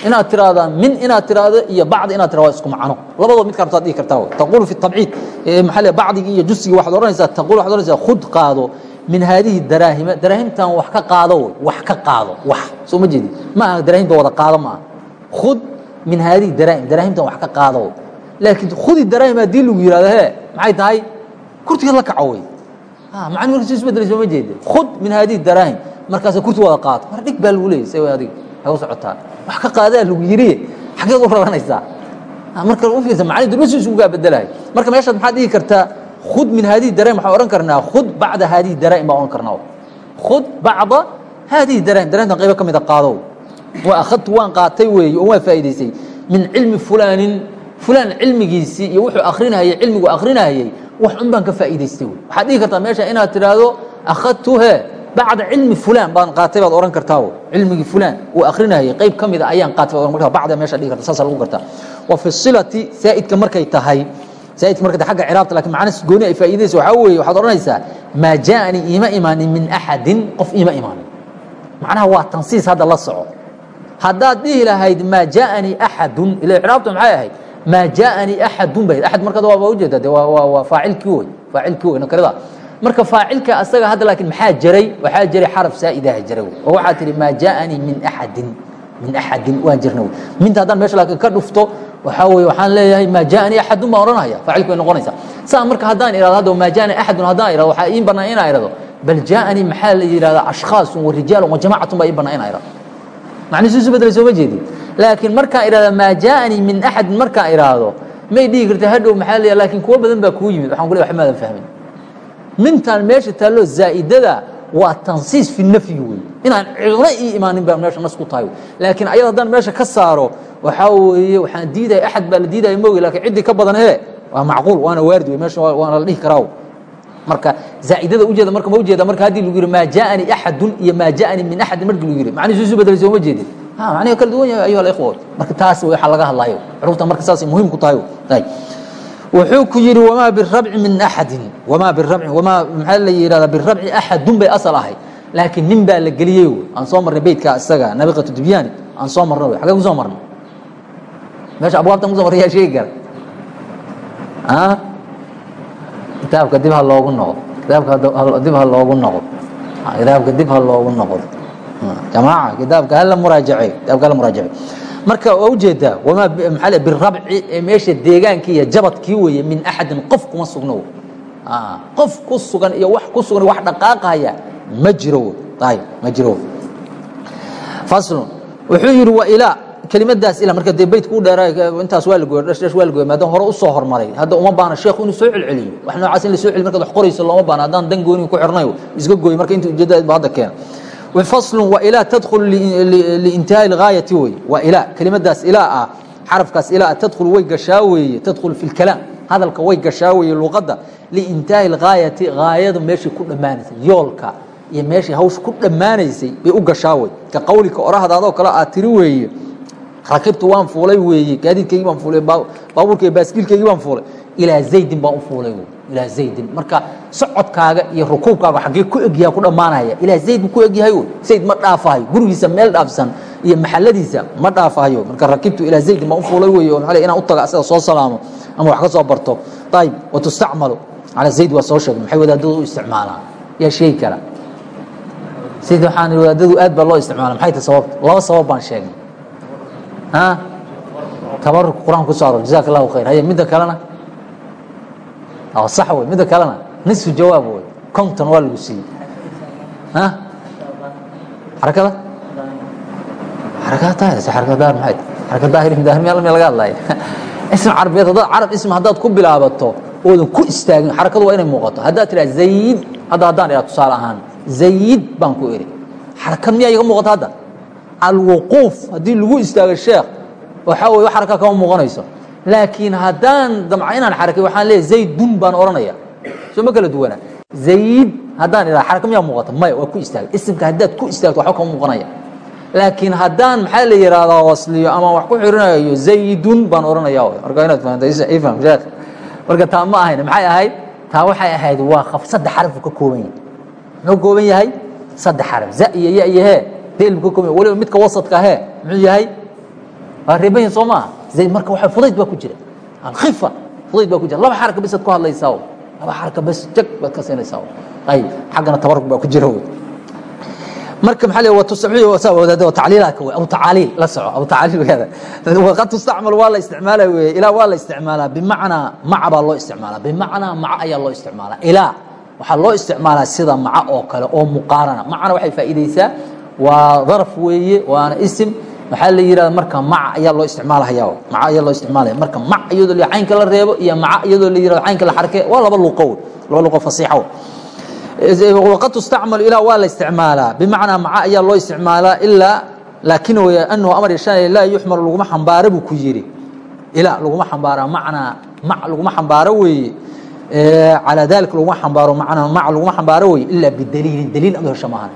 inaad tiraahdaa min inaad tiraahdo iyo bacdi inaad tirahdo waa isku macno. Labadoo mid kartaad dhigi kartaa wey taquulu fi tabciid maxaa le bacdigii iyo jusigi waxaad odhanaysaa taquulu waxaad odhanaysaa khud qaado min haadihi daraahima daraahimtan wax ka qaado wey wax ka qaado wax. Soo ma jeedi ma aha daraahimta wada qaado ma aha khud min haadihi daraahim. Daraahimtan wax ka qaado. Wey laakiin khudi daraahim haddii lagu yihahdo he maxay tahay? Kurtigeed la kaco wey. Macni markiisu isbedelay soo ma jeede khud min haadihi daraahim. Markaasa kurti wada qaato mar dhig baa lagu leeyay say adiga hagu socotaa wax ka qaadaa lagu yiriye xageed u raranaysaa marka u fiirsa macni durmasi isugaa bedelahay marka meeshaad maxaad dhihi kartaa khud min haadihi daraahim waxaan odhan karnaa khud bacda haadihi daraahim baan odhan karnaa. Khud bacda haadihi daraahim. Daraahimtan qaybo ka mida qaadow akhadtu waan qaatay weeye oo waan faa'idaysay min cilmi fulaanin fulaan cilmigiisii iyo wuxuu akrinayay cilmigu akrinayay wax un baan ka faa'idaystay wey waxaad dhihi kartaa meesha inaad tidhaahdo akhadtu he bacda cilmi fulaan baan qaatay baad odhan kartaa cilmigii fulaan uu akrinayay qayb ka mida ayaan qaatay ohan bacda meesha dhihi karta saasa lagu gartaa. Wa fi silati saa'idka markay tahay saa'idka markay tahay xagga ciraabta laakiin macna gooni ay faa'iidaysa waxaa weeye waxaad odhanaysaa maa jaa'anii iima imaanin min axadin qof iima imaanin macnaha waa tansiis hadda la soco haddaad dhihi lahayd maa jaa'anii axadun ila ciraabta maxay ahayd? Maa jaa'anii axadun bay axad markaad waa ujeeda de waa faacilkii wey faacilkii wey nakarada marka faacilka asaga hadda laakiin maxaa jiray waxaa jiray xaraf saa'idaha jiray oo waxaa tihi maa jaa'anii min axadin min axadin waan jirna wey minta haddaan meesha laakiin ka dhufto waxaa weye waxaan leeyahay maa jaa'anii axadun baan odhanaya faacilku way noqonaysaa. Saa marka haddaan ihahdo hadda maa jaa'anii axadun haddaan ihahdo waxaa ii bannaan inaa ihahdo bal jaa'anii maxaa la yidhahdaa ashkhaasun wa rijaalun wa jamacatun baa ii bannaan inaa ihahdo macnihiisu isu bedelay soo ma jeedin. Laakiin markaan ihahda maa jaa'anii min axadin markaan ihaahdo may dhihi karta hadhow maxaa leeyahay laakiin kuwo badan baa kuu yimid. Waxaan ku leeyahay wax maadan fahmin. Mintaan meesha taallo zaa'idada waa tansiis fi nafyi wey inaan cidna ii imaanin baa meesha nas ku tahay. Laakiin ayada haddaan meesha ka saaro waxaa weeye waxaan diidaya axad baa la diidaya mogi lakiin ciddii ka badan ee waa macquul waana waarid wey meesha waana la dhihi karaa marka zaa'idada ujeeda marka ma ujeeda marka haddii lagu yidhi maa jaa'anii axadun iyo maa jaa'anii min axadin markii lagu yidhi macnihiisu isu bedelay soo ma jeedin. Macnihi kala duwan yahay ayuha alikhwa marka taas waxa laga hadlayo xuruufta marka saasay muhiim ku tahay. Ayb wuxuu ku yidhi wamaa birabci min axadin wamaa birabci wamaa maxaa la yidhahdaa birabci axadun bay asal ahay. Laakiin nin baa la geliyey wey. Aan soo marnay beytka isaga nabiqatu dubyaani aan soo marno wey. Xagee ku soo marnay? Meesha abwaabtan ku soo marnay yaa sheegi kara kitaabka dib ha loogu noqdo kitaabka dib ha loogu noqdo kitaabka dib ha loogu noqdo jamaaca kitaabka hala muraajace kitaabka hala muraajace marka waa u jeedaa wamaa maxaa birabci ee meesha deegaankii iyo jabadkii weeye min axadin qof kuma sugno qof ku sugan iyo wax ku sugan wax dhaqaaqaya ma jiro ayb ma jiro faslun wuxuu yidhi wa ilaa kelimadaas ila marka dee baydku u dheeraa intaas waa lagoya dhashdhash waa lagoya maadaama hore u soo hormaray. Hadda uma baana sheekhu inuu soo celceliyo. Wax noocaas in la soo celiyo markaad wax qorayso looma baana haddaan dan gooni ku xirnay iska gooy marka inta ujeedada ba hadda keena faslun wa ilaa tadkhulu liintihaa'i lghaayati wey. Waa ilaa kelimadaas ilaa ah xarafkaas ilaa ah, tadkhulu way gashaa weeye tadkhulu fi lkalaam hadalka way gashaa weeye luqadda. Liintihaa'i lghaayati ghaayada meeshay ku dhammaanaysay yoolka iyo meeshay hawsha ku dhammaanaysay bay u gashaa wey ka qawlika orahadaadoo kale aad tiri weeye raakibtu waan fuulay weeye gaadiidkaygii baan fuulay baabuurkay baaskiilkaygii baan fuulay. Ilaa zaydin baan u fuulay ilaa zaydin. Marka socodkaaga iyo rukuubkaaga xaggee ku egyaha ku dhammaanaya. Ilaa zayd buu ku egyahay zayd ma dhaafahayo gurigiisa meel dhaafsan iyo maxalladiisa ma dhaafahayo marka rakibtu ilaa zaydin baan u fuulay weeye oo maxaa inaan u tago asaga soo salaamo ama wax ka soo barto. Ayib wa tustacmalu. Calaa zayd waa soo sheegnay maxay wadaadadu u isticmaalaan? Yaa sheegi karaa zayd waxaan wadaadadu aad baa loo isticmaala maxay tahay sababta laba sabab baan sheegnay tabaruk quraan ku soo aroor jazaak allahu khayr. Haya midda kalena? Oo sax wey midda kalena? Nisfu jawaab wey konton waa lagu siiyey. Xarakada? Xarakada daahir xarakada daahir maxay? Xarakada daahir daahir miyaa miyaa laga hadlaya ism carabiyeed haddaad carab ism haddaad ku bilaabato oodan ku istaagin xarakadu waa inay muuqato. Haddaad tidhaha zayid hadda haddaan idhaa tusaale ahaan zayid baan ku eri. Xarakad miyaa iga muuqata hadda? Alwuquuf haddii lagu istaago sheekh waxaa weye wax xaraka kama muuqanayso. Laakiin haddaan damca inaan xarakay waxaan leeyahay zaydun baan odhanaya soo ma kala duwana zayid haddaan idhaha xaraka miyaa muuqata? Maya waa ku istaagay isimka haddaad ku istaagto waxba kama muuqanaya. Laakiin haddaan maxaa la yihahdaa wasliyo ama wax ku xirinayo zaydun baan odhanaya marka inaad fahamta ifham sheekh marka taa ma ahayn maxay ahayd? Taa waxay ahayd waa saddex xaraf uu ka kooban yahay. Muxuu kooban yahay? Saddex xaraf. Za iyo ya iyo hee deel buu ka kooban yahay waliba midka wasadka hee muxuu yahay? Waa reebayin soo maaha zayd marka waxa fudayd baa ku jira. Alkhifa fudayd baa ku jira. Laba xaraka bisaad ku hadlaysaa laba xaraka bas jag baad ka siinaysaa ayib xaggana tabaruk baa ku jira marka maxaa leeyahay watusabixu wasaa wadaada tacliilaka wey aw tacaaliil la soco. Aw tacaaliil weeyada waqad tustacmal waa la isticmaalaa weeye ilaa waa la isticmaalaa. Bimacnaa maca baa loo isticmaalaa. Bimacnaa maca ayaa loo isticmaalaa. Ilaa waxaa loo isticmaalaa sida maca oo kale oo muqaarana. Macana waxay faa'iidaysaa waa daraf weeye waana isim. Waxaa la yihahda marka maca ayaa loo isticmaalahaya maca ayaa loo isticmaalaya marka mac iyadoo la caynka la reebo iyo maca iyadoo la yihahdo caynka la xarke waa laba luqo wey laba luqo fasiixa wey wqad tustacmal ilaa waa la isticmaalaa. Bimacnaa maca ayaa loo isticmaalaa ilaa laakin w anahu amar yashaan laa yuxmal laguma xambaaro buu ku yidhi ilaa laguma xambaara macnaa mac laguma xambaaro weeye. Calaa dalika laguma xambaaro macnaa mac laguma xambaaro weeye ilaa bidaliilin daliil adu hesho maahan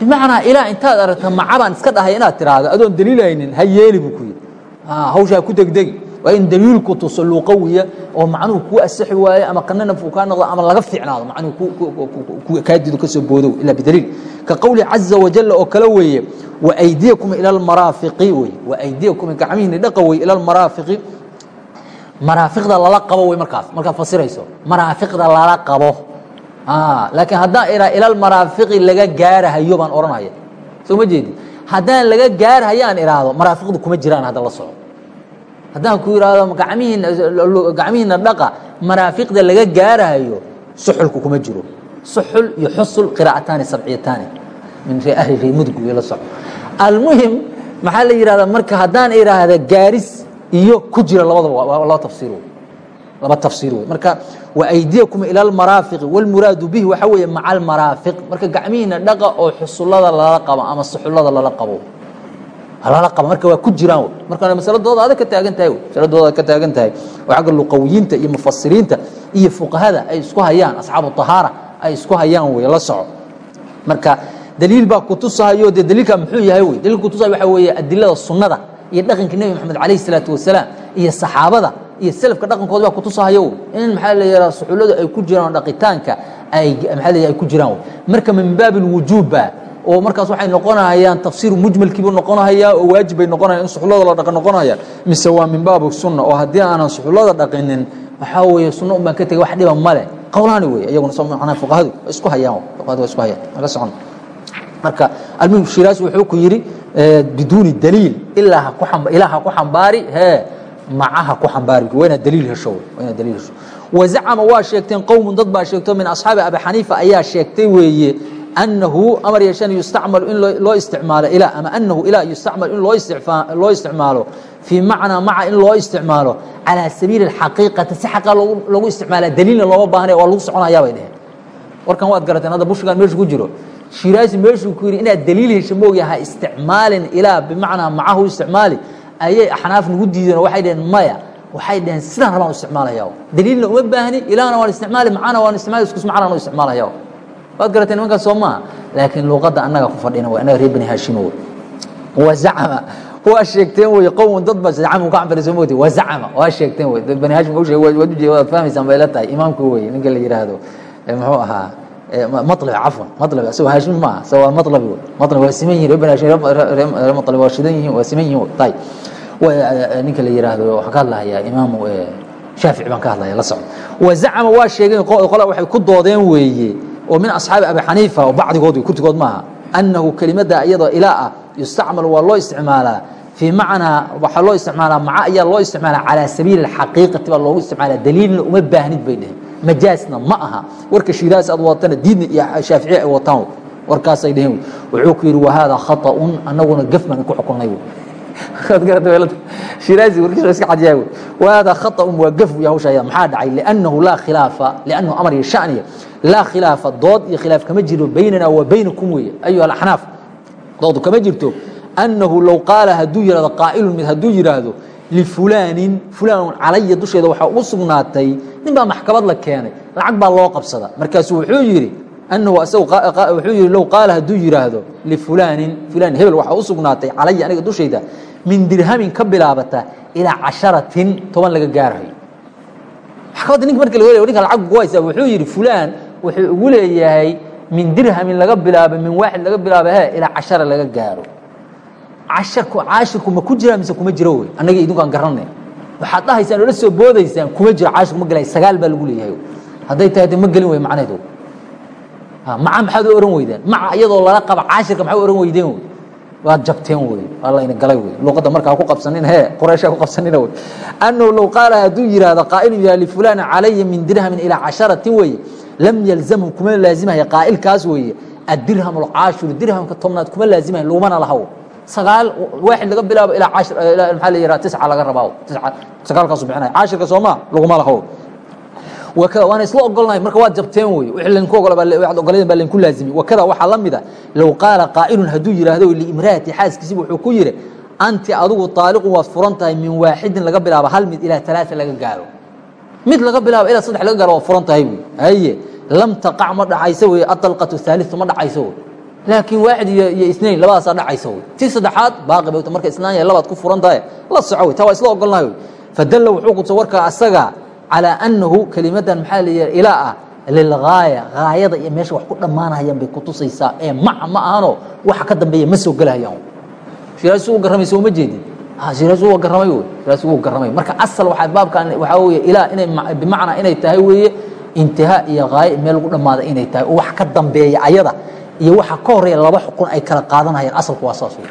bimacnaa ilaa intaad aragta maca baan iska dhahay inaad tiraahdo adoon daliilaynin ha yeeli buu ku yidhi. Hawshaa ku degdegi. Waa in daliilku tuso luqawiya oo macnuhu kuu asixi waaye ama kananaf uu kaa noqdo ama laga fiicnaado macnuhu kaa dido ka soo boodo ilaa bidaliil. Ka qowli caza wajalla oo kale weeye waaydiyakum ila almaraafiqi wey waaydiyakum gacmihiina dhaqa wey ila almaraafiqi. Maraafiqda lala qabo wey markaas markaad fasirayso. Maraafiqda lala qabo laakiin haddaan iraa ila almaraafiqi laga gaarahayo baan odhanaya soo ma jeedi haddaan laga gaarahayo aan iraahdo maraafiqdu kuma jiraan hadda la soco haddaan ku gamihiina gacmihiina dhaqa maraafiqda laga gaarahayo suxulku kuma jiro. Suxul iyo xusul qiraa'ataani sabciyataani min ahli ree mudug la soco almuhim maxaa la yihahdaa marka haddaan ihaahda gaaris iyo ku jira labadaba laba tafsiir. wey laba tafsiir wey marka waaydiyakum ila almaraafiqi walmuraadu bihi waxaa weeye maca almaraafiq marka gacmihiina dhaqa oo xusulada lala qabo ama suxullada lala qabo. Lala qaba marka waa ku jiraan marka masaladooda adag ka taagan tahay masaladooda ka taagan tahay. Oo xagga luqawiyiinta iyo mufasiriinta iyo fuqahada ay isku hayaan asxaabu tahaara ay isku hayaan wey la soco. Marka daliil baa kutusahayo dee daliilka muxuu yahay wey daliil kutusahay waxaa weeye adilada sunnada iyo dhaqanka nebi moxamed calayhi salaatu wasalaam iyo saxaabada iyo selafka dhaqankooda baa kutusahayo in maxaa la yidhaha suxulladu ay ku jiraan dhaqitaanka ay maxaa la ay ku jiraan marka min baabi lwujuubba oo markaas waxay noqonayaan tafsiir mujmalkiibu noqonaya oo waajib bay noqonaya in suxullada la dhaqan noqonaya mise waa min baabi sunna oo haddii aanan suxullada dhaqinin waxaa weeye sunna un baan ka tegay wax dhiba male. Qowlaani wey iyaguna soo macnaa fuqahadu isku hayaan fuqahadu waa isku hayaan naga socon. Marka almuhim shiraasi wuxuu ku yidhi biduuni daliil ilaa ha ku ilaa ha ku xambaari hee macaha ku ambaari waa inaad dliil hesho waa inaad dliil hesho wazacama waa sheegteen qowmun dad baa sheegto min asxaabi abi xaniifa ayaa sheegtay weeye anahu amar yeeshan yustacmalu in loo isticmaalo ilaa ama anahu ilaa yustacmal in loo isticmaalo. Fii macnaa maca in loo isticmaalo. Calaa sabiili اxaqiiqati si xaqaa lagu isticmaalaa daliilna looma baahnaya waa lagu soconayaabay dheheen warkan waad garateen hadda bushigan meeshu ku jiro. Shiraasi meeshuu ku yidhi inaad daliil hesho moogyaha isticmaalin ilaa bimacnaa macahu isticmaali ayay axnaaf nagu diideen waxay dhaheen maya waxay dhaheen sidaan rabaan u isticmaalayaa daliilna uma baahni ilaahna waan isticmaali macana waan isticmaali iskus macana u isticmaalayaa waad garateen nimankaas soo maaha laakiin luqadda annaga ku fadhina way annaga reer bani haashimo wey wazacama waa sheegteen wey qowmun dad ba zacama ka cabira soo mooti wazacama waa sheegteen wey dad bani haashim u sheeg waad ujeed waad fahmaysaan bay la tahay imaamku wey ninka la yidhaahdo muxuu ahaa ninka la yihaahdo waxaan ka hadlahayaa imaam shaafici baan ka hadlaya la socda wa zacama waa sheegeen qolaa waxay ku doodeen weeye oo min asxaabi abi xaniifa oo bacdigood kurtigood maaha annahu kelimadda iyadoo ilaa ah yustacmalu waa loo isticmaalaa fii macnaa waxaa loo isticmaalaa maca ayaa loo isticmaalaa calaa sabiili alxaqiiqati baa loogu isticmaalaa daliilna uma baahnid bay dheheen majaasna ma aha. Warka shiiraas aad watana diidna iyo shaaficiya ay wataan. Warkaasay dheheen wuxuu ku yidhi wahaada khata'un annaguna gaf baan ku xukunnay shiraazi warkiisa iska cadyahay waada khata'un waa gaf ya hawsha maxaa dhacay? Liannahu laa khilaafa liannahu amar iyo shaniya laa khilaafa dood iyo khilaaf kama jiro baynana waa baynakum weeye. Ayuha alaxnaaf doodu kama jirto. Annahu low qaala hadduu yihahdo qaa'ilun mid hadduu yidhaahdo lifulaanin fulaan calaya dusheeda waxaa ugu sugnaatay nin baa maxkamad la keenay lacag baa loo qabsada markaasuu wuxuu yidhi asagu wuxuu yidhi low qaala hadduu yidhaahdo lifulaanin fulaan hebel waxaa u sugnaatay calaya aniga dushayda min dirhamin ka bilaabata ilaa casharatin toban laga gaarayo maxkamadda ninka marka laga ninka lacag ku haysaa wuxuu yidhi fulaan wuxuu ugu leeyahay min dirhamin laga bilaabo min waaxid laga bilaabo he ilaa cashara laga gaaro casharku caashirku ma ku jiraa mise kuma jiro wey? Annaga idinku aan garanay. Waxaad dhahaysaan ola soo boodaysaan kuma jiro caashirku ma gelay sagaal baa lagu leeyahay hadday tahay de ma gelin wey macnaheedu maca maxaad u ohan weydeen maca iyadoo lala qaba caashirka maxaa u ohan weydeen wey waad jabteen wey waa layna galay wey luqadda markaa ku qabsanin he qurayshaa ku qabsanina wey annahu low qaala hadduu yidhaahdo qaa'ilun yaha lifulaana calaya min dirhamin ilaa casharatin weeye lam yalzamhu kuma laazimaya qaa'ilkaas weeye addirham alcaashiru dirhamka tobnaad kuma laazimaya lagumana lahaw sagaal waaxid laga bilaabo ilaa maxaa la yidhaha tisca laga rabaa. Sagaalkaasu bixinaya caashirka soo maa laguma wakada waana isla ogolnahay. Marka waad jabteen wey wixii laydinku ogola waxaad ogoladeen baa laydinku laazimi. Wakada waxaa la mida low qaala qaa'ilun hadduu yidhaahdo liimraati xaaskiisiba wuxuu ku yidhi anti adigu taaliqun waad furan tahay min waaxidin laga bilaabo hal mid ilaa talaata laga gaaro. Mid laga bilaabo ilaa saddex laga gaaro waad furan tahay buy haye lam taqac ma dhacayso wey aطalqatu haaliثu ma dhacayso wey laakiin waaxid iyo isnayn labadaasaa dhacaysa wey. Tii saddexaad baaqi bay marka isnaan yahay labaad ku furan tahay la soco wey taa waa isla ogolnahay wey. Fadalla wuxuu kutusa warkaa asaga calىa annahu kelimadan maxaa la yidhaha ilaa ah lilgaaya gaayada iyo meesha wax ku dhammaanayaan bay kutusaysaa ee maca ma ahano waxa ka dambeeya ma soo gelahayaan shiraasi uu garramay soo ma jeedin. Shiraasi waa garramay wey. Shiraasi wuu garramay. Marka asal waxaa baabkan waxaa weeye ilaa inay bimacnaa inay tahay weeye intihaa iyo gaayo meel lagu dhammaada inay tahay oo wax ka dambeeya ayada iyo waxa ka horeeya laba xukun ay kala qaadanayaan asalku waa saas wey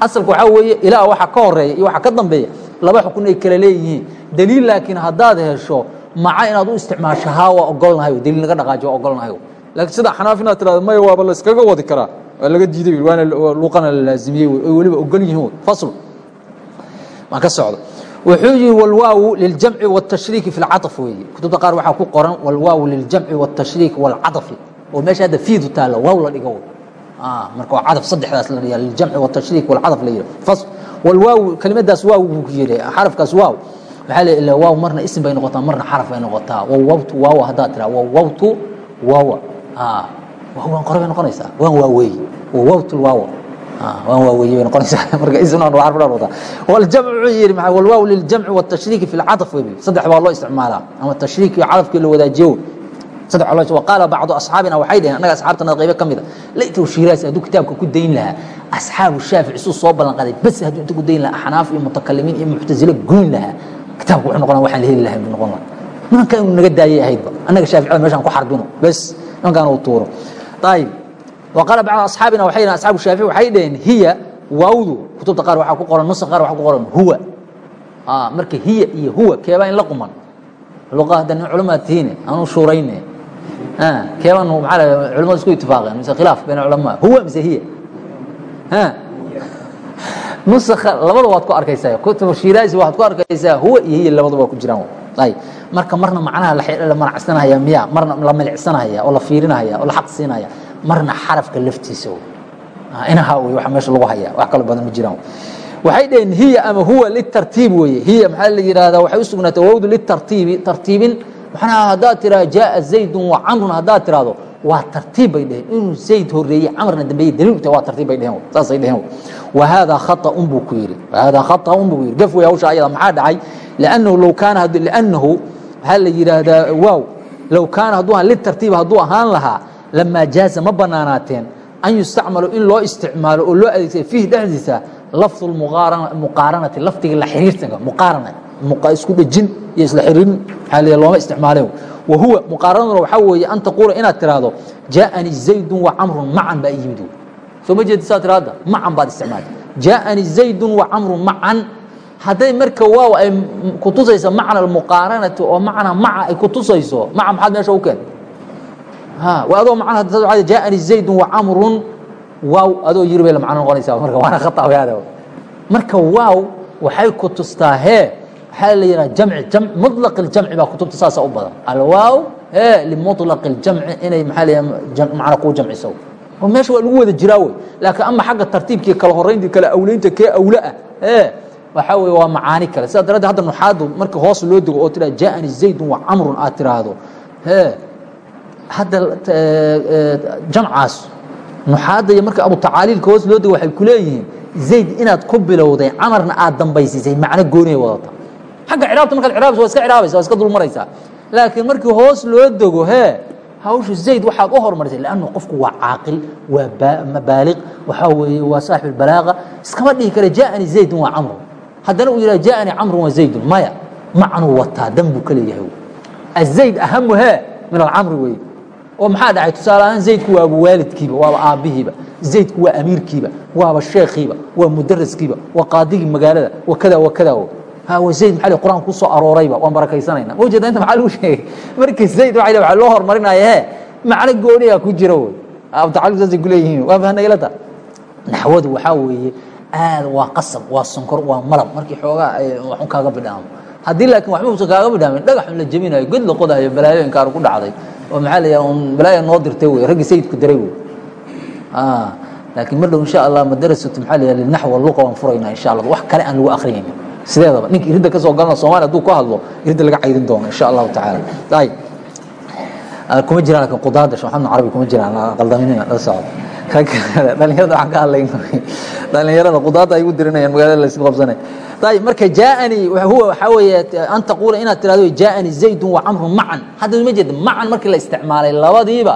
asalku waxaa weeye ilaa waxa ka horeeya iyo waxa ka dambeeya laba xukun ay kala leeyihiin daliil laakiin haddaad hesho maca inaad u isticmaasho haa waa ogolnahay daliil naga dhaqaajo waa ogolnahay laakiin sida xanaaf inaad tirahdo maya waaba la iskaga wadi karaa waa laga diiday waana luuqana la laazimiyey oy weliba ogol yihiin fasl maan ka socdo wuxuu yihi wlwaawu liljamci wاtashriiki fi اlcaطf weeye kutubta qaar waxaa ku qoran wlwaawu liljamci wاtashriik wاlcaطfi oo meesha hadda fiidu taalo waaw la dhigo. Ah, marka waa cadaf saddexdaas la dhigaa liljamci waltashriik walcadaf la yidhaha fas walwaaw kelimadaas waaw buu ku yidhi xarafkaas waaw. Maxaa la ilaa waaw marna isim bay noqotaa marna xaraf bay noqotaa. Wawawtu waawa haddaad tiraa wawawtu waawa ah, waawan qore bay noqonaysaa. Waan waaweeye wawawtu waawa ah, waan waaweeye bay noqonaysaa. Marka ismna waa xarf dhan wataa waljamcu yidhi maxaa walwaaw liljamci waltashriiki fi lcadaf wey saddex baa loo isticmaalaa. Ama tashriik cadafkii la wadaajiyo waqaala bacdu asxaabina waxay dhaheen annaga asxaabtana qaybo ka mid a laytow shiiraasi hadduu kitaabka ku dayn lahaa. Asxaabu shaafici suu soo ballan qaaday bas hadduu inta ku dayn lahaa axnaaf iyo mutakalimiin iyo muctasilo goyn lahaa. Kitaabka wuxuu noqon waxaan la heli lahayn buu noqon lahaa. Nimankan inuu naga daayay ahaydba annaga shaaficada meeshaan ku xarbino bes nimankaan uu tuuro. Ayib waqaala bacdu asxaabina waxay dhaheen asxaabu shaafici waxay dhaheen hiya waawdu kutubta qaar waxaa ku qoran nusa qaar waxaa ku qoran huwa. Marka hiya iyo huwa keebaa in la quman. Luqa hadda nin culamaad tihiine aanu shuurayne keeban maaa culamadu isku itifaaqeen mise khilaaf bayna culamaa huwa mise hiya nusakha labada waad ku arkaysaa kutub shiraasi waxaad ku arkaysaa huwa iyo hiya labadaba waa ku jiraan ay marka marna macnaha la manacsanaya miya marna la milicsanaya oo la fiirinaya oo la xaq siinaya marna xarafka laftiisa inaha wey waxa meesha lagu haya wax kalo badan ma jiraan waxay dhaheen hiya ama huwa litartiib weeye hiya maxaa la yidhahdaa waxay u sugnaatay wawdu litartiibi tartiibin manaa haddaad tiraa jaaa zaydun wa camrun haddaad tiraahdo waa tartiib bay dheheen. Inuu zayd horeeye camarna dambeeye daliil waa tartiib bay dheheen. Saasay dheheen. Wahaadaa khaطaun buu ku yidhi. Wahaadaa khaطaun buu yidhi. Gaf wey hawsha ayada maxaa dhacay? Lannahu low kaana lannahu waxaa la yidhaahdaa waaw low kaana hadduu aan litartiiba hadduu ahaan lahaa lamaa jaaza ma banaanaateen an yustacmalu in loo isticmaalo oo loo adeegsada fiihi dhexdiisa lafdu muqaaranati lafdiga la xiriirtanka muqaarana isku dhejin iyo isla xiriirin xaaliya looma isticmaalin wahuwa muqaaranaduna waxaa weeye an taquula inaad tiraahdo jaaanii zaydun wa camrun macan baa iyimid soo ma jeedi saa tiraada macan baad isticmaalay jaaanii zaydun wa camrun macan. Hadday marka waaw ay ku tusayso macna almuqaaranati oo macna maca ay ku tusayso maca maxaad meesha u keen? Waa adoo macnaha tasaad jaaanii zaydun wa camrun. Waaw adoo yiri bay la macno noqonaysaa marka waana khataa weyaada marka waaw waxay ku tustaa hee waxaa la yidhaha jamci jamc muطlaq اljamci baa kutubta saasa u badan alwaaw hee limuطlaq اljamci inay maxaa la yidhaha macna kuu jamciso oo meesha waa lagu wada jiraa wey laakiin ama xagga tartiibkii kala horayntii kala awleynta kee awle ah ee waxaa weye waa macaani kale sidaa daraaddeed hadda nuxaadu marka hoos loo dego oo tiraa jaءani zaydun wa camrun aad tiraahdo hee hadda jamcaas nuxaadda iyo marka abutacaaliilka hoos loo dego waxay ku leeyihiin zayd inaad ku bilowday camarna aad dambaysiisay macno gooniya wadata xagga ciraabta markaad ciraabaysa waa iska ciraabaysa waa iska dulmaraysaa. Laakiin markii hoos loo dego hee hawsha zayd waxaad u hormarisay lannu qofku waa caaqil waa baaliq waxaa weeye waa saaxib balaaqa. Iskama dhihi kara jaءani zaydun waa camru. Haddana uu yidhah jaءani camrun wa zaydun maya macnuu wataa dan buu ka leeyahay azayd ahamu hee min alcamri weye oo maxaa dhacay? Tusaale ahaan zaydku waaba waalidkiiba waaba aabbihiiba zaydku waa amiirkiiba waaba sheekhiiba waa mudaraskiiba waa qaadigii magaalada wa kada wa kada zayd maa quraan ku soo aroorayba waan barakaysanayna ma ujeeda inta maxaa lagu sheegay? Marka zayd waa waa loo horumarinaya he macno gooniya ku jira wey abutacalib saasay ku leeyihiin. Waa fahnayalata naxwadu waxaa weeye aad waa qasab waa sonkor waa malab. Markii xoogaa waxun kaaga bidhaamo haddii laakiin waxba usan kaaga bidhaamin dhagaxun la jebinayo god la qodayo balaayo inkaar ku dhacday. Oo maxaa la yidhaha un balaaya noo dirtay wey raggii sayidku diray wey laakiin mar dhow insha allah madarasatu maxaa la yidhaha linaxw waluqa waan furaynaa insha allah. Wax kale aan lagu akhriyaynin sideedaba. Ninka iridda ka soo galana somalia haduu ku hadlo iridda laga caydin doono insha allahu tacaala ayb kuma jiraan laakiin qudaada maxamed carabi kuma jiraan qaldaminina la socdo. Dhalinyarada waxaan ka hadlayna dhalinyarada qudaada ay u dirinayaan magaalada la isku qabsanay ayb marka jaani huwa waxaa weeye an taquula inaad tirahdo jaani zaydun wa camrun macan hadda ma jeeda macan markii la isticmaalay labadiiba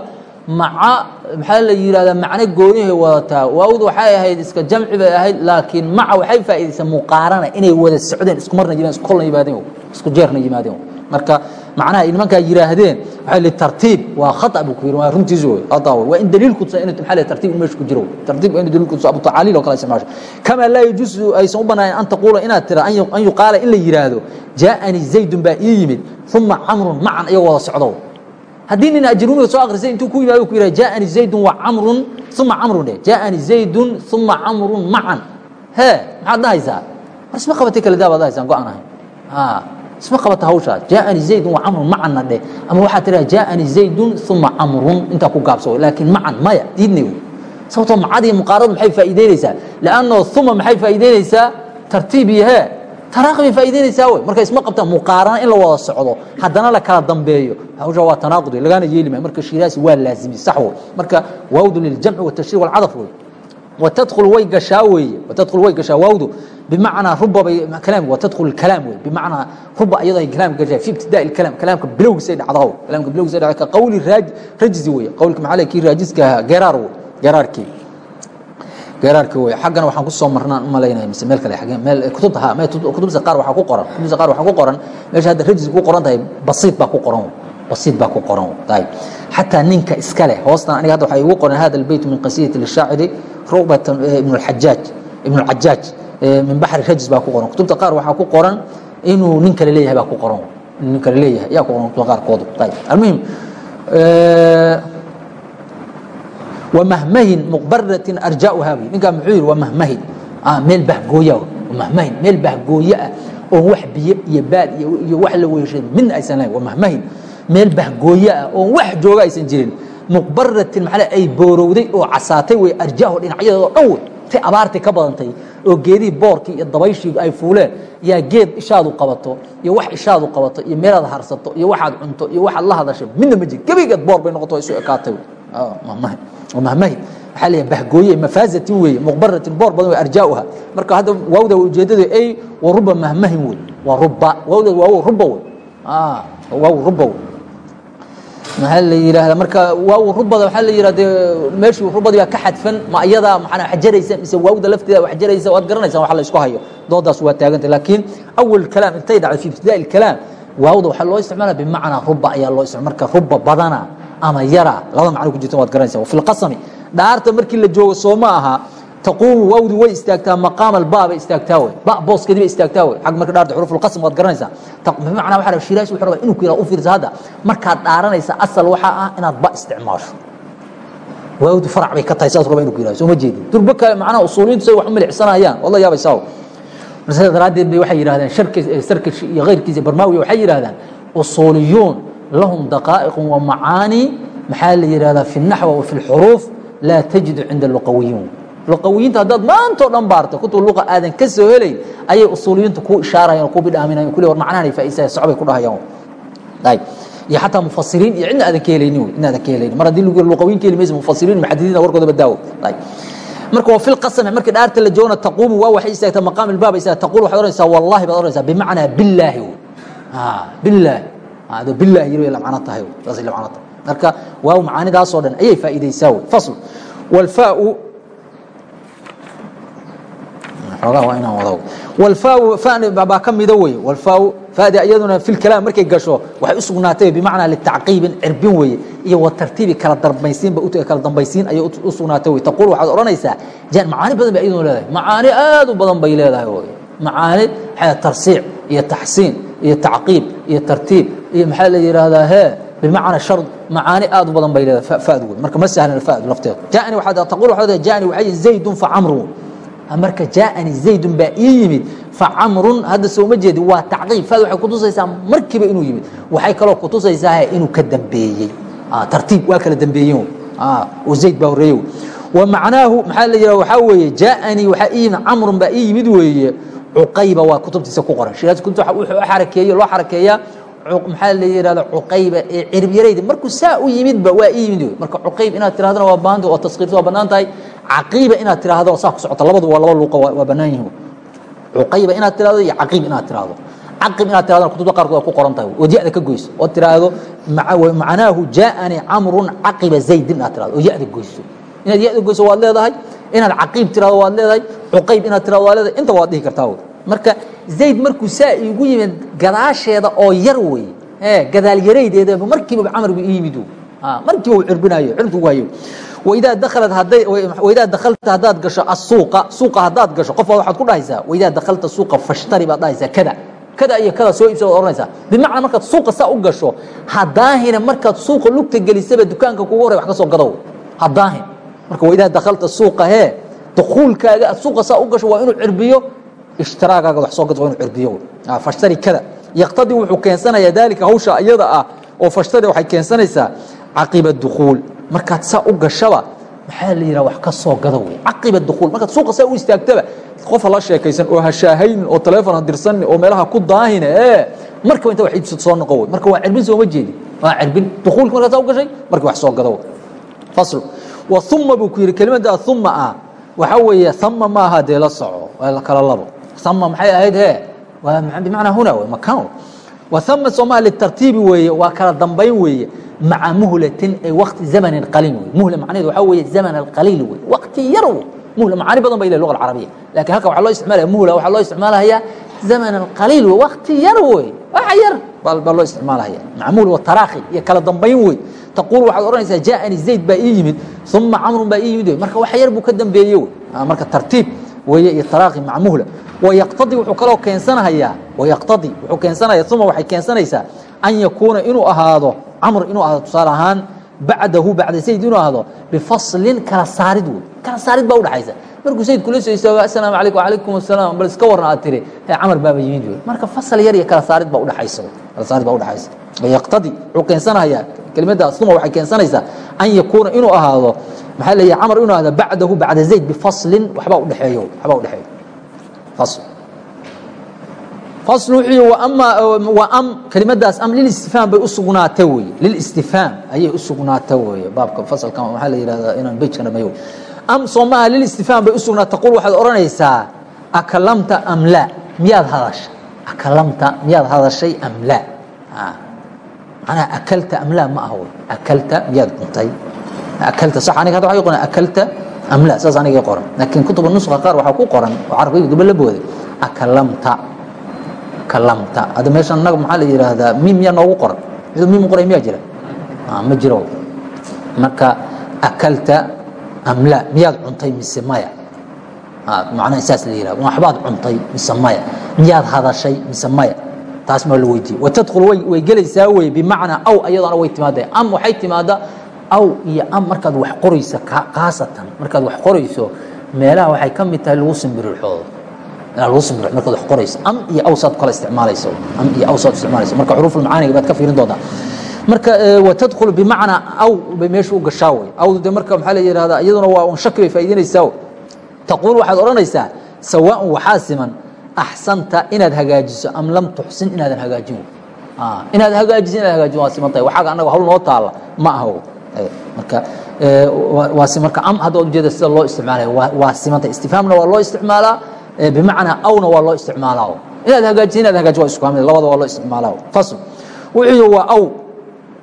maca maxaa la yidhahdaa macno goonihay wadataa. Waawdu waxay ahayd iska jamci bay ahayd laakiin maca waxay faa'iidaysaa muqaarana inay wada socdeen isku marna yimaadeen isku kolna yimaadeen isku jeerna yimaadeen. Marka macnaha ay nimankaa yidhaahdeen waxaa li tartiib waa khata buu ku yidhi waa runtiisu wey khata wey waa in daliil kutusa inuu maxaa la tartiib meesha ku jiro. Tartiib waa in daliil kutusa abu tacaaliil oo kale isticmaasho. Kama laa yajuusu aysan u banaanin an taquula inaad tira an yuqaala in la yidhaahdo jaa'ani zaydun baa ii yimid uma camrun macan iyagoo wada socdo haddii nin ajrumiga soo akrisay intuu ku yimaado ku yihah jaaani zaydun wa camrun uma camrun eh jaaani zaydun uma camrun macan. He maxaad dhahaysaa? War isma qabatay kala daa baad dhahaysaan go'aan ahay isma qabata hawshaas jaaani zaydun wa camrun macanna dheh ama waxaad tidhaha jaaani zaydun uma camrun. Intaa ku gaabsao laakiin macan maya diidnay sababtoo macadii muqaaradu maxay faa'iideynaysaa leannao uma maxay faa'iideynaysaa tartiib iyo hee tanaaqi bay faa'iideynaysaa wey marka isma qabtaan muqaarana in la wada socdo haddana la kala dambeeyo hawsha waa tanaaqud wey lagana yeeli maayo marka shiraasi waa laazimi sax wey marka waawdu liljamci watashriir walcadaf wey وتدخل way gashaa weeye وتدخل way gashaa waawdu بمعنى رب bay كلام وتدخل الكلام wey بمعنى رب iyadoo ay كلام gashaa في ابتداء الكلام كلامka bilowgiisa ay dhacdaa كلامka bilowgiisa ay dhacdaa qawli rajzi weeye qawlka maxaa la kii raajiska ahaa geeraar wey geeraarkii geraarka wey xaggana waxaan ku soo marnaan u malaynaya mise meel kale meel kutubta ha kutubta qaar waxaa ku qoran kutubta qaar waxaa ku qoran. Meesha hadda rajis ku qoran tahay basiid baa ku qoran. Basiid baa ku qoran. Ayib xataa ninka iska leh hoostan aniga hadda waxaa iigu qoran hada albeyt min qasidati lishaaciri rugbatan eh, ibnu alxajaaj ibnu alxajaaj eh, min baxri rajis baa ku qoran. Kutubta qaar waxaa ku qoran inuu nin kale leeyahay baa ku qoran. Nin kale leeyahay yaa ku qoran kutubta qaarkoodu. Ayib almuhim eh, wamahmahin muqbaratin arjauhaa wy ninkaa muxuu yidhi wamahmahin ah, meel bahgooya wamahmahin meel bahgooye ah oon wax biyo iyo baad iyo wax la weeshay midna aysan lahayn. Wamahmahin meel bahgooye ah oon wax jooga aysan jirin. Muqbaratin macnaa ay boorowday oo casaatay wey arjaaho dhinacyadeedoo dhan wey si abaarti ka badantay oo geedihii boorkii iyo dabayshii ay fuuleen. Yaa geed ishaadu qabato iyo wax ishaadu qabato iyo meelaad harsato iyo waxaad cunto iyo waxaad la hadashay midna ma jir. Gebigeed boor bay noqoto way soo ekaatay leeyahay bahgooye mafaazatin weeye muqbaratin boor badan arjaauha. Marka hadda waawda ujeedada ay wa ruba mahmahin wey waa ruba waawda waaw ruba wey waaw ruba wey maxaa la yidhaahdaa marka waaw rubada waxaa la yidhahda meeshii rubadii baa ka xadfan ma iyadaa maxaa xajaraysa mise waawda lafteeda wax jaraysa waad garanaysaa waxa la isku hayo. Doodaas waa taaganta laakiin awal kalaam intay dhacday fi ibtidaa ilkalaam waawda waxaa loo isticmaala bimacnaa ruba ayaa loo isticmaala marka ruba badana ama yara. Labada macno ku jirta waad garanaysaa. Fi lqasami dhaarta markii la joogo soo ma aha taquumu waawdu way istaagtaa maqaama albaa bay istaagtaa wey ba booskeedii bay istaagtaa wey xag marka dhaarta xuruf ulqasm waad garanaysaa. Bimacnaa waxa rabaa shiraasi wuxuu rabaa inuu ku yidhaha u fiirsa hadda. Markaad dhaaranaysa asal waxaa ah inaad ba isticmaasho. Waawdu farac bay ka tahay saas rabaa inuu ku yidhaha soo ma jeedin. Durbo kale macnaha usuuliyiintu say wax u milicsanayaan. Waad la yaabaysaa sida daraaddeed bay waxay yidhahdeen sarkish iyo keyrkiisa barmaawi waxay yidhahdaan usuuliyuun lahum daqaa'iq wa macaani maxaa la yidhahdaa fi naxw wa fi lxuruuf laa tajidu cinda luqawiyiin luqawiyiinta haddaad maantao dhan baarta kutuba luqa aadan ka soo helayn ayay usuuliyiintu ku ishaarayaan ku bidhaaminayan kulli war macnahan ay faa'iisaya socbay ku dhahayaan. Ayib iyo xataa mufasiriin iyo cidna aadan ka helaynin wey cidna aadan ka helaynin mar haddii luqawiyin ka heli maysa mufasiriin muxadisiin warkooda badaawo ayib marka wafil qasami markii dhaarta la joogna taquumu waa waxay istaagtaa maqaam ilbaab istaag taqul waxaad oranaysaa wallaahi baad oranaysaa bimacnaa billaahi wey. Billaahi adoo billaahi yiri la macno tahay saasay la macno tahay. Marka waaw macaanidaasoo dhan ayay faa'iidaysaa wey. Fasl. Walfaau xoogaa waa inaan wado walfaau fani baa ka mida wey. Walfaau faadi iyaduna fi lkalaam markay gasho waxay u sugnaatay bimacnaa litacqiibin cirbin weeye iyo wa tartiibi kala dambaysiinba kala dambaysiin ayay u sugnaatay wey. Taquul waxaad odhanaysaa jan macaani badan bay iyaduna leedahay. Macaani aad u badan bay leedahay wey. Macaani tarsiic iyo taxsiin iyo tacqiib iyo tartiib iyo maxaa la yidhaahdaa hee bimacna shard macaani aad u badan bay leedahay fad wey marka ma sahlan fad lafteedu jaani waxaad taqul waxaad jaani waxay zaydun fa camru. Marka jaaani zaydun baa ii yimid facamrun hadda sooma jeedi waa tacqiib. Faad waxay kutusaysaa markiiba inuu yimid. Waxay kaloo kutusaysaa inuu ka dambeeyey. Tartiib waa kala dambeeyen oo. Zayd baa horeeye wa macnaahu maxaa la yidhaha waxaa weeye jaaanii waxaa ii yimid camrun baa ii yimid weeye. Cuqayba waa kutubtiisa ku qoran. Shiraas kutubta wuxuu xarakeeye loo xarakeeyaa maxaa la yidhahda cuqayba ee cirib yarayda. Markuu saa u yimidba waa ii yimid. Marka cuqayb inaad tirahdana waa baanta oo taskiirta waa bannaan tahay. Caqiiba inaad tirahdo saa ku socota. Labadu waa laba luuqa waa bannaan yihiin cuqayba inaad tirahdo iyo caqiib inaad tirahdo caqib inaad tirahdana kutubta qaarkood waa ku qoran tahay. Oo ya-da ka goyso. Oo tiraahdo macnaahu jaaanii camrun caqiba zaydin inaad tirahdo oo ya-da goyso. Inaad ya-da goyso waad leedahay. Inaad caqiib tirahdo waad leedahay. Cuqayb inaad tirahdo waad leedahay. Inta waad dhihi kartaa marka zayd markuu saa iigu yimid gadaasheeda oo yar wey gadaal yaraydeedaba markiiba camar bu ii yimid markiiba uu cirbinayo cirbtu waayo. Waidaa dakhalat hadday waidaa dakhalta haddaad gasho asuuqa suuqa haddaad gasho qof waxaad ku dhahaysaa waidaa dakhalta suuqa fashtari baad dhahaysaa kada. Kada iyo kada soo iibsa baad oranaysaa bimacnaa markaad suuqa saa u gasho haddaahina markaad suuqa lugta gelisaba dukaanka kugu horey wax ka soo gadow. Haddaahin marka waidaa dakhalta suuqa hee dukuulkaaga aad suuqa saa u gasho waa inuu cirbiyo ishtiraagaaga wax soo gad waa inuu cirbiyo fashtari kada. Yaqtadii wuxuu keensanayaa daalika hawsha iyada ah oo fashtari waxay keensanaysaa caqiba dukuul markaad saa u gashaba maxaa la yidhaha wax ka soo gada wey caqiba dukuul markaad suuqa saa u istaagtaba qof hala sheekaysan oo ha shaahaynin oo taleefon ha dirsanin oo meelaha ku daahine ee markaba inta wax iibsad soo noqo wey marka waa cirbin sooma jeedi waa cirbin dukuulka markaad saa u gashay markii wax soo gada wey fasl. Wa uma buu ku yidhi kelimada uma ah waxaa weeye ama maaha dee la soco kala labo ama maxay ahayd he? Bimacnaa huna? Wey makan wa ama soomaa litartiibi weeye waa kala dambayn weeye maca muhlatin ay wakti zamanin qaliil wey muhla macnaheedu waxaa weeye zaman alqaliil wey wakti yar wey muhla macaani badan bay lehay luga alcarabiya laakiin halka waxaa loo isticmaalaya muhla waxaa loo isticmaalayaa zaman alqaliil wey wakti yar wey waxa yar baa loo isticmaalaya maca muhla wataraakhi iyo kala dambayn wey taquul waxaad odhanaysaa jaaani zayd baa ii yimid uma camrun baa ii yimid wey marka wax yar buu ka dambeeye wey marka tartiib weeye iyo taraakhi maca muhla wayaqtadi wuxuu kaloo keensanahayaa wayaqtadi wuxuu keensanaya uma waxay keensanaysaa an yakuuna inuu ahaado camr inuu ahaado tusaale ahaan bacdahu bacda zayd inuu ahaado bifaslin kala saarid wey kala saarid baa udhaxaysa markuu zayd kula soo istaago assalaamu calaykum wacalaykum asalaam bal iska warran aad tiri camar baaba yimid wey marka fasal yar iyo kala saarid baa udhaxaysa kala saarid baa udhaxaysa wayaqtadi wuxuu keensanahayaa kelimadaas uma waxay keensanaysaa an yakuuna inuu ahaado maxaa leeyahay camar inuu ahaado bacdahu bacda zayd bifaslin waxbaa udhexeeyo waxbaa udhexeeyo fasl fasl wuxuu wa am kelimadaas am lilistifhaam bay u sugnaata weye. Lilistifhaam ayay u sugnaata weye baabka fasalkan. Waxaa la yidhahdaa inaan bejka dhamayo am soo maaha bay u sugnaata taqul waxaad odhanaysaa akalamta am laa miyaad hadashay? Akalamta miyaad hadashay am laa macnaha akalta am laa ma aha wey akalta miyaad cuntay akalta sax aniga hadda waxay qoran akalta am laa saas aniga qoran laakiin kutuba nuska qaar waxaa ku qoran oo carabkayga daba la booday akalamta kalamta hadda meeshan annaga maxaa la yidhaahdaa miim miyaa noogu qoran ciduu miim qoray miyaa jira ma jiro marka akalta am laa miyaad cuntay mise maya macnaha saas la yidhahda waxbaad cuntay mise maya miyaad hadashay mise maya taas maa la weydiiye watadkhul way gelaysaa weye bimacnaa aw ayadana way timaadee am waxay timaada aw iyo am markaad wax qorayso khaasatan markaad wax qorayso meelaha waxay ka mid tahay lagu simbirirxoodo inaa lagu sabro markaad wax qorayso am iyo awsaad kala isticmaalayso. Am iyo awsaad isticmaalayso. Marka xuruufulmacaaniga baad ka fiirin doontaa. Marka watadkhulu bimacnaa aw bay meesha u gashaa wey awdu de marka maxaa la yihahdaa iyaduna waa un shaki bay faa'idaynaysaa taquul waxaad odhanaysaa sawaaءun waxaa siman axsanta inaad hagaajiso am lam tuxsin inaadan hagaajin. Inaad hagaajiso inaad hagaajin waa siman tahay. Waxaaga annaga hawl noo taalla ma aha marka waa si marka am hadda ujeeda sida loo isticmaalaya waa simanta istifhaamna waa loo isticmaalaa bimacnaa awna waa loo isticmaalaa inaad hagaajiso inaad hagaaji waa isku hamid labada waa loo isticmaalaa fasl. Wuxuu yihi waa aw.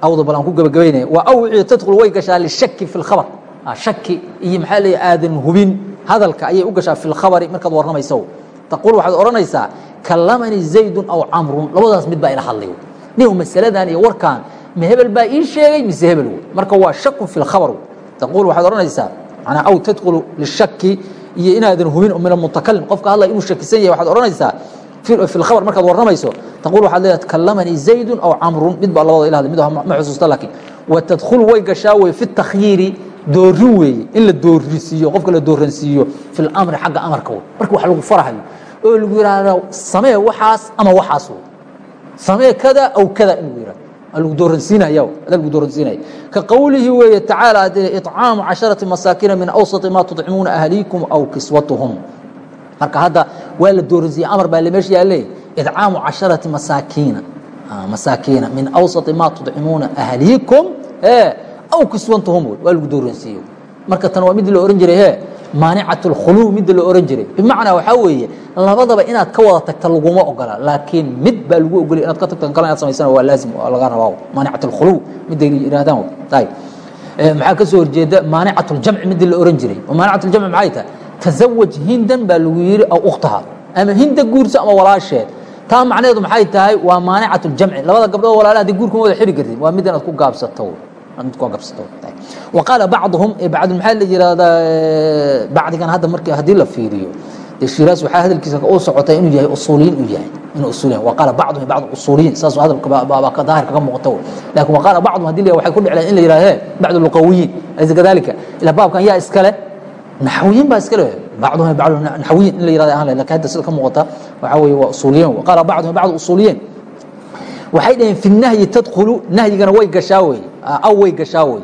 Awda bal ku gabagabaynaya waa aw wuxuu tadkhul way gashaa lishaki fi lkhabar shaki iyo maxaa leeya aadan hubin. Hadalka ayay u gashaa fi lkhabari markaad warramayso taquul waxaad odhanaysaa kallamanii zaydun aw camrun. Labadaas mid baa ila hadlay nin masaladan iyo warkaan ma hebel baa ii sheegay mise hebel wey? Marka waa shaku fi lkhabar taquul waxaad odhanaysaa manaa aw tadkhulu lishaki iyo inaadan hubin min almutakalim qofka hadlaya inuu shakisan yahay waxaad odhanaysaa fi lkhabar markaad warramayso taquul waxaad leedahay kallamanii zaydun aw camrun. Mid baa labada ila hadlay mid ma xusuusta wa tadkhulu way gashaa wey fi takhyiiri. Doorin weeye in la doorisiiyo qofka la dooransiiyo fi lamri xagga amarka wey. Marka wax lagu farahayo oo lagu yidhaahdo samee waxaas ama waxaas wey. Samee kada aw kada in lagu yihahdo dooransiinaya ka qowlihi weeye tacaala iطcaamu casharati masaakiina min awsati ma tudcimuuna ahliikum aw kiswatuhum. Marka hadda waa la dooransiiyey amar baa meesha yaale idcaamu casharati masaakiina. Masaakiina min awsati ma tudcimuuna ahliikum aw kiswatuhum waa lagu dooransiiyo marka tan waa mid la ohan jiray maanicat اkhuluw midda la ohan jiray bimacnaa waxaa weeye labadaba inaad ka wada tagta laguma ogola laakiin mid baa lagu ogolay inaad ka tagta kale inaad samaysana waa laazim laga rabaa maanicat اkhuluw midda yidhahdaan ayb maxaa ka soo horjeeda maanicat اljamci midda la ohan jiray maanicat اljamci maxay tahay tazawaj hindan baa lagu yidhi aw ukhtaha ama hinda guurso ama walaasheed taa macnaheedu maxay tahay waa maanicat اljamci labada gabdhood walaala hadii guurkuma wada xiri kartid waa mid inaad ku gaabsato aad ku agabsatotahay wa qaala bacduhum bacd maxaa la yidhaahdaa bacdigan hadda mark haddii la fiiriyo de shiiraas waxaa hadalkiisa u socota inuu yahay usuuliyiin u yahay inuu usuuliyan wa qaala bacduhum bacd usuuliyiin saasoo hadalka daahirka ka muuqata wey laakin wa qaala bacduhum haddii la waxay ku dhicleen in la yidhaha he bacdu luqawiyiin aysa kadalika ila baabkan yaa iskale naxwiyiin baa iskale bacduhum bacdu naxwiyiin in la yirahda ahaan laakiin hadda sida ka muuqata waxaa weeye waa usuuliyiin qaala bacduhum bacdu usuuliyiin waxay dhaheen fi nahyi tadkhulu nahyigana way gashaa weye aw way gashaa wey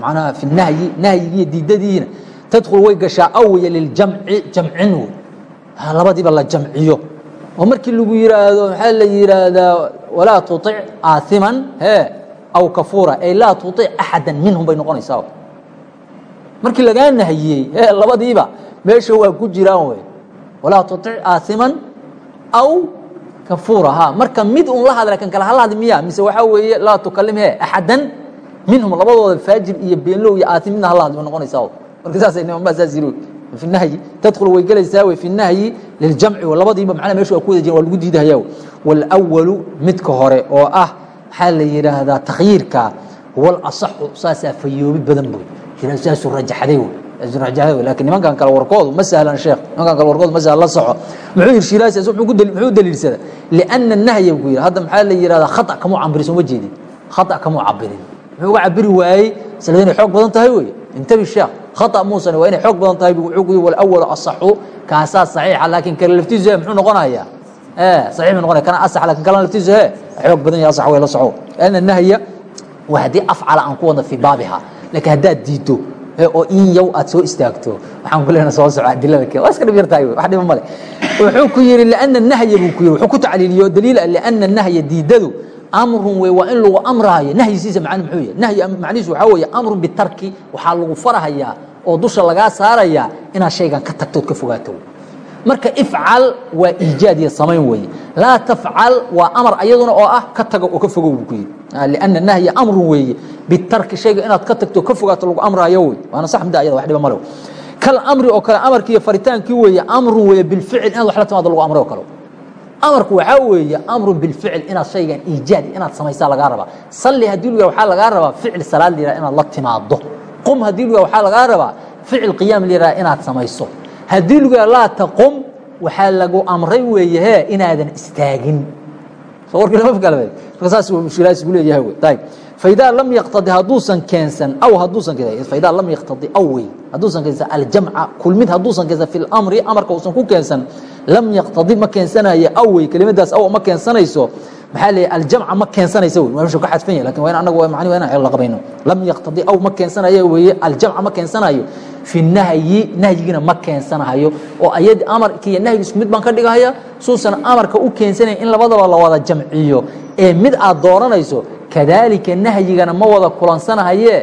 manaa fi nahyi nahyigii diidadiina tadkul way gashaa awiya liljamci jamcin wey labadiiba la jamciyo oo markii lagu yiraahdo maxaa la yihaahdaa walaa tuic aaiman he aw kafuura ay laa tuic axada minhum bay noqonaysaa markii lagaa nahiyey he labadiiba meesha waa ku jiraan wey walaa tuic aaiman aw kafuura ha marka mid un la hadla kan kale hala hadli miya mise waxaa weeye laa tukalim he axadan minhum labadooda faajir iyo beenlow iyo aatim midna hala hadli ba noqonaysaa marka saasay nimanbaa saas yiri fi nahyi tadkhul way gelaysaa wey fi nahyi liljamci labadiiba macnaha meesha waa ku wada jiran waa lagu diidahayaa walawalu midka hore oo ah maxaa la yidhaahdaa takhyiirka huwa alasaxu saasaa fayoobi laakiin nimankan kale warkoodu ma sahlan sheekh nimankan kale warkoodu ma sahlan la soco. Muxuu yidhi shiraasi muxuu daliilsada lianna nahya buu yidhi. Hadda maxaa la yidhahdaa khata kamuu cambirin soo ma jeedin. Khata kamuu cabirin muxuu uga cabiri waayey masalada inay xoog badan tahay wey intabi sheekh khata muusan waa inay xoog badan tahay wuxuu ku yidhi walawalu asaxu kaasaa saxiixa laakiin kale laftiisu he muxuu noqonayaa. Saxiix buu noqonaya kana asax laakiin kalena laftiisu he xoog badan yahay asax way la soco. Lianna nahya waa haddii afcala aan ku wadna fii baabiha laakiin haddaad diiddo oo in yow aad soo istaagto. Waxaan ku lena soo soco adilada ke waa iska dhib yartahay wax dhiba male wuxuu ku yidhi lianna nahya buu ku yidhi. Wuxuu ku tacliiliyo daliila lianna nahya diidadu amrun wey waa in lagu amraayo. Nahyisiisa macna muxuu yahay nahyi macnihiisu waxaa weeye amrun bitarki waxaa lagu farahayaa oo dusha lagaa saarayaa inaad shaygan ka tagtood ka fogaato. Marka ifcal waa iijaad iyo samayn weeye laa tafcal waa amar ayaduna oo ah ka tago oo ka fogow buu ku yidhi. Lianna nahya amrun weeye. Bitarki shayga inaad ka tagto ka fogaato lagu amraayo wey waana sax mida ayada wax dhiba male kal amri oo kale amarkii iyo faritaankii weeye amrun weeye bilficil inaad wax la timaado lagu amray oo kale amarku waxaa weeye amrun bilficil inaad shaygan iijaad inaad samaysaa lagaa rabaa. Salli haddii lu waxaa lagaa rabaa ficil salaad la yidhaha inaad la timaado qum haddii lu waxaa lagaa rabaa ficil qiyaam yidhaha inaad samayso. Haddii yaha laa taqum waxaa lagu amray weeye he inaadan istaagin. Soo warkii lama galbeed marka saas shiraas gu leeyahay wey ayib faidaa lam yaqtadi hadduusan maxaa leeyahy aljamca ma keensanaysa wey meeshu ka xadfan yahy laakiin waa in anagu macni waa inaan la qabayno lam yaqtadi aw ma keensanayo weeye aljamca ma keensanayo. Fi nahyi nahyigina ma keensanayo oo ayad amarki iyo nahyiga isku mid baan ka dhigahaya suusan amarka u keensanayn in labadaba la wada jamciyo. Ee mid aad dooranayso kadaalika nahyigana ma wada kulansanahaye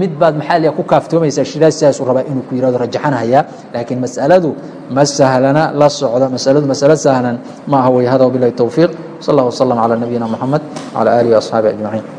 mid baad maxaa l ku kaaftoomaysaa shidaas sidaasuu rabaa inuu ku yihahdo rajaxanaya laakiin mas'aladu ma sahlana la socda. Masaladu masalo sahlan. Ma aha wey hada wabilahi towfiiq sal allah waslm calى nabiyina moxamed wcalى alihi وaصxaabi ajmaciin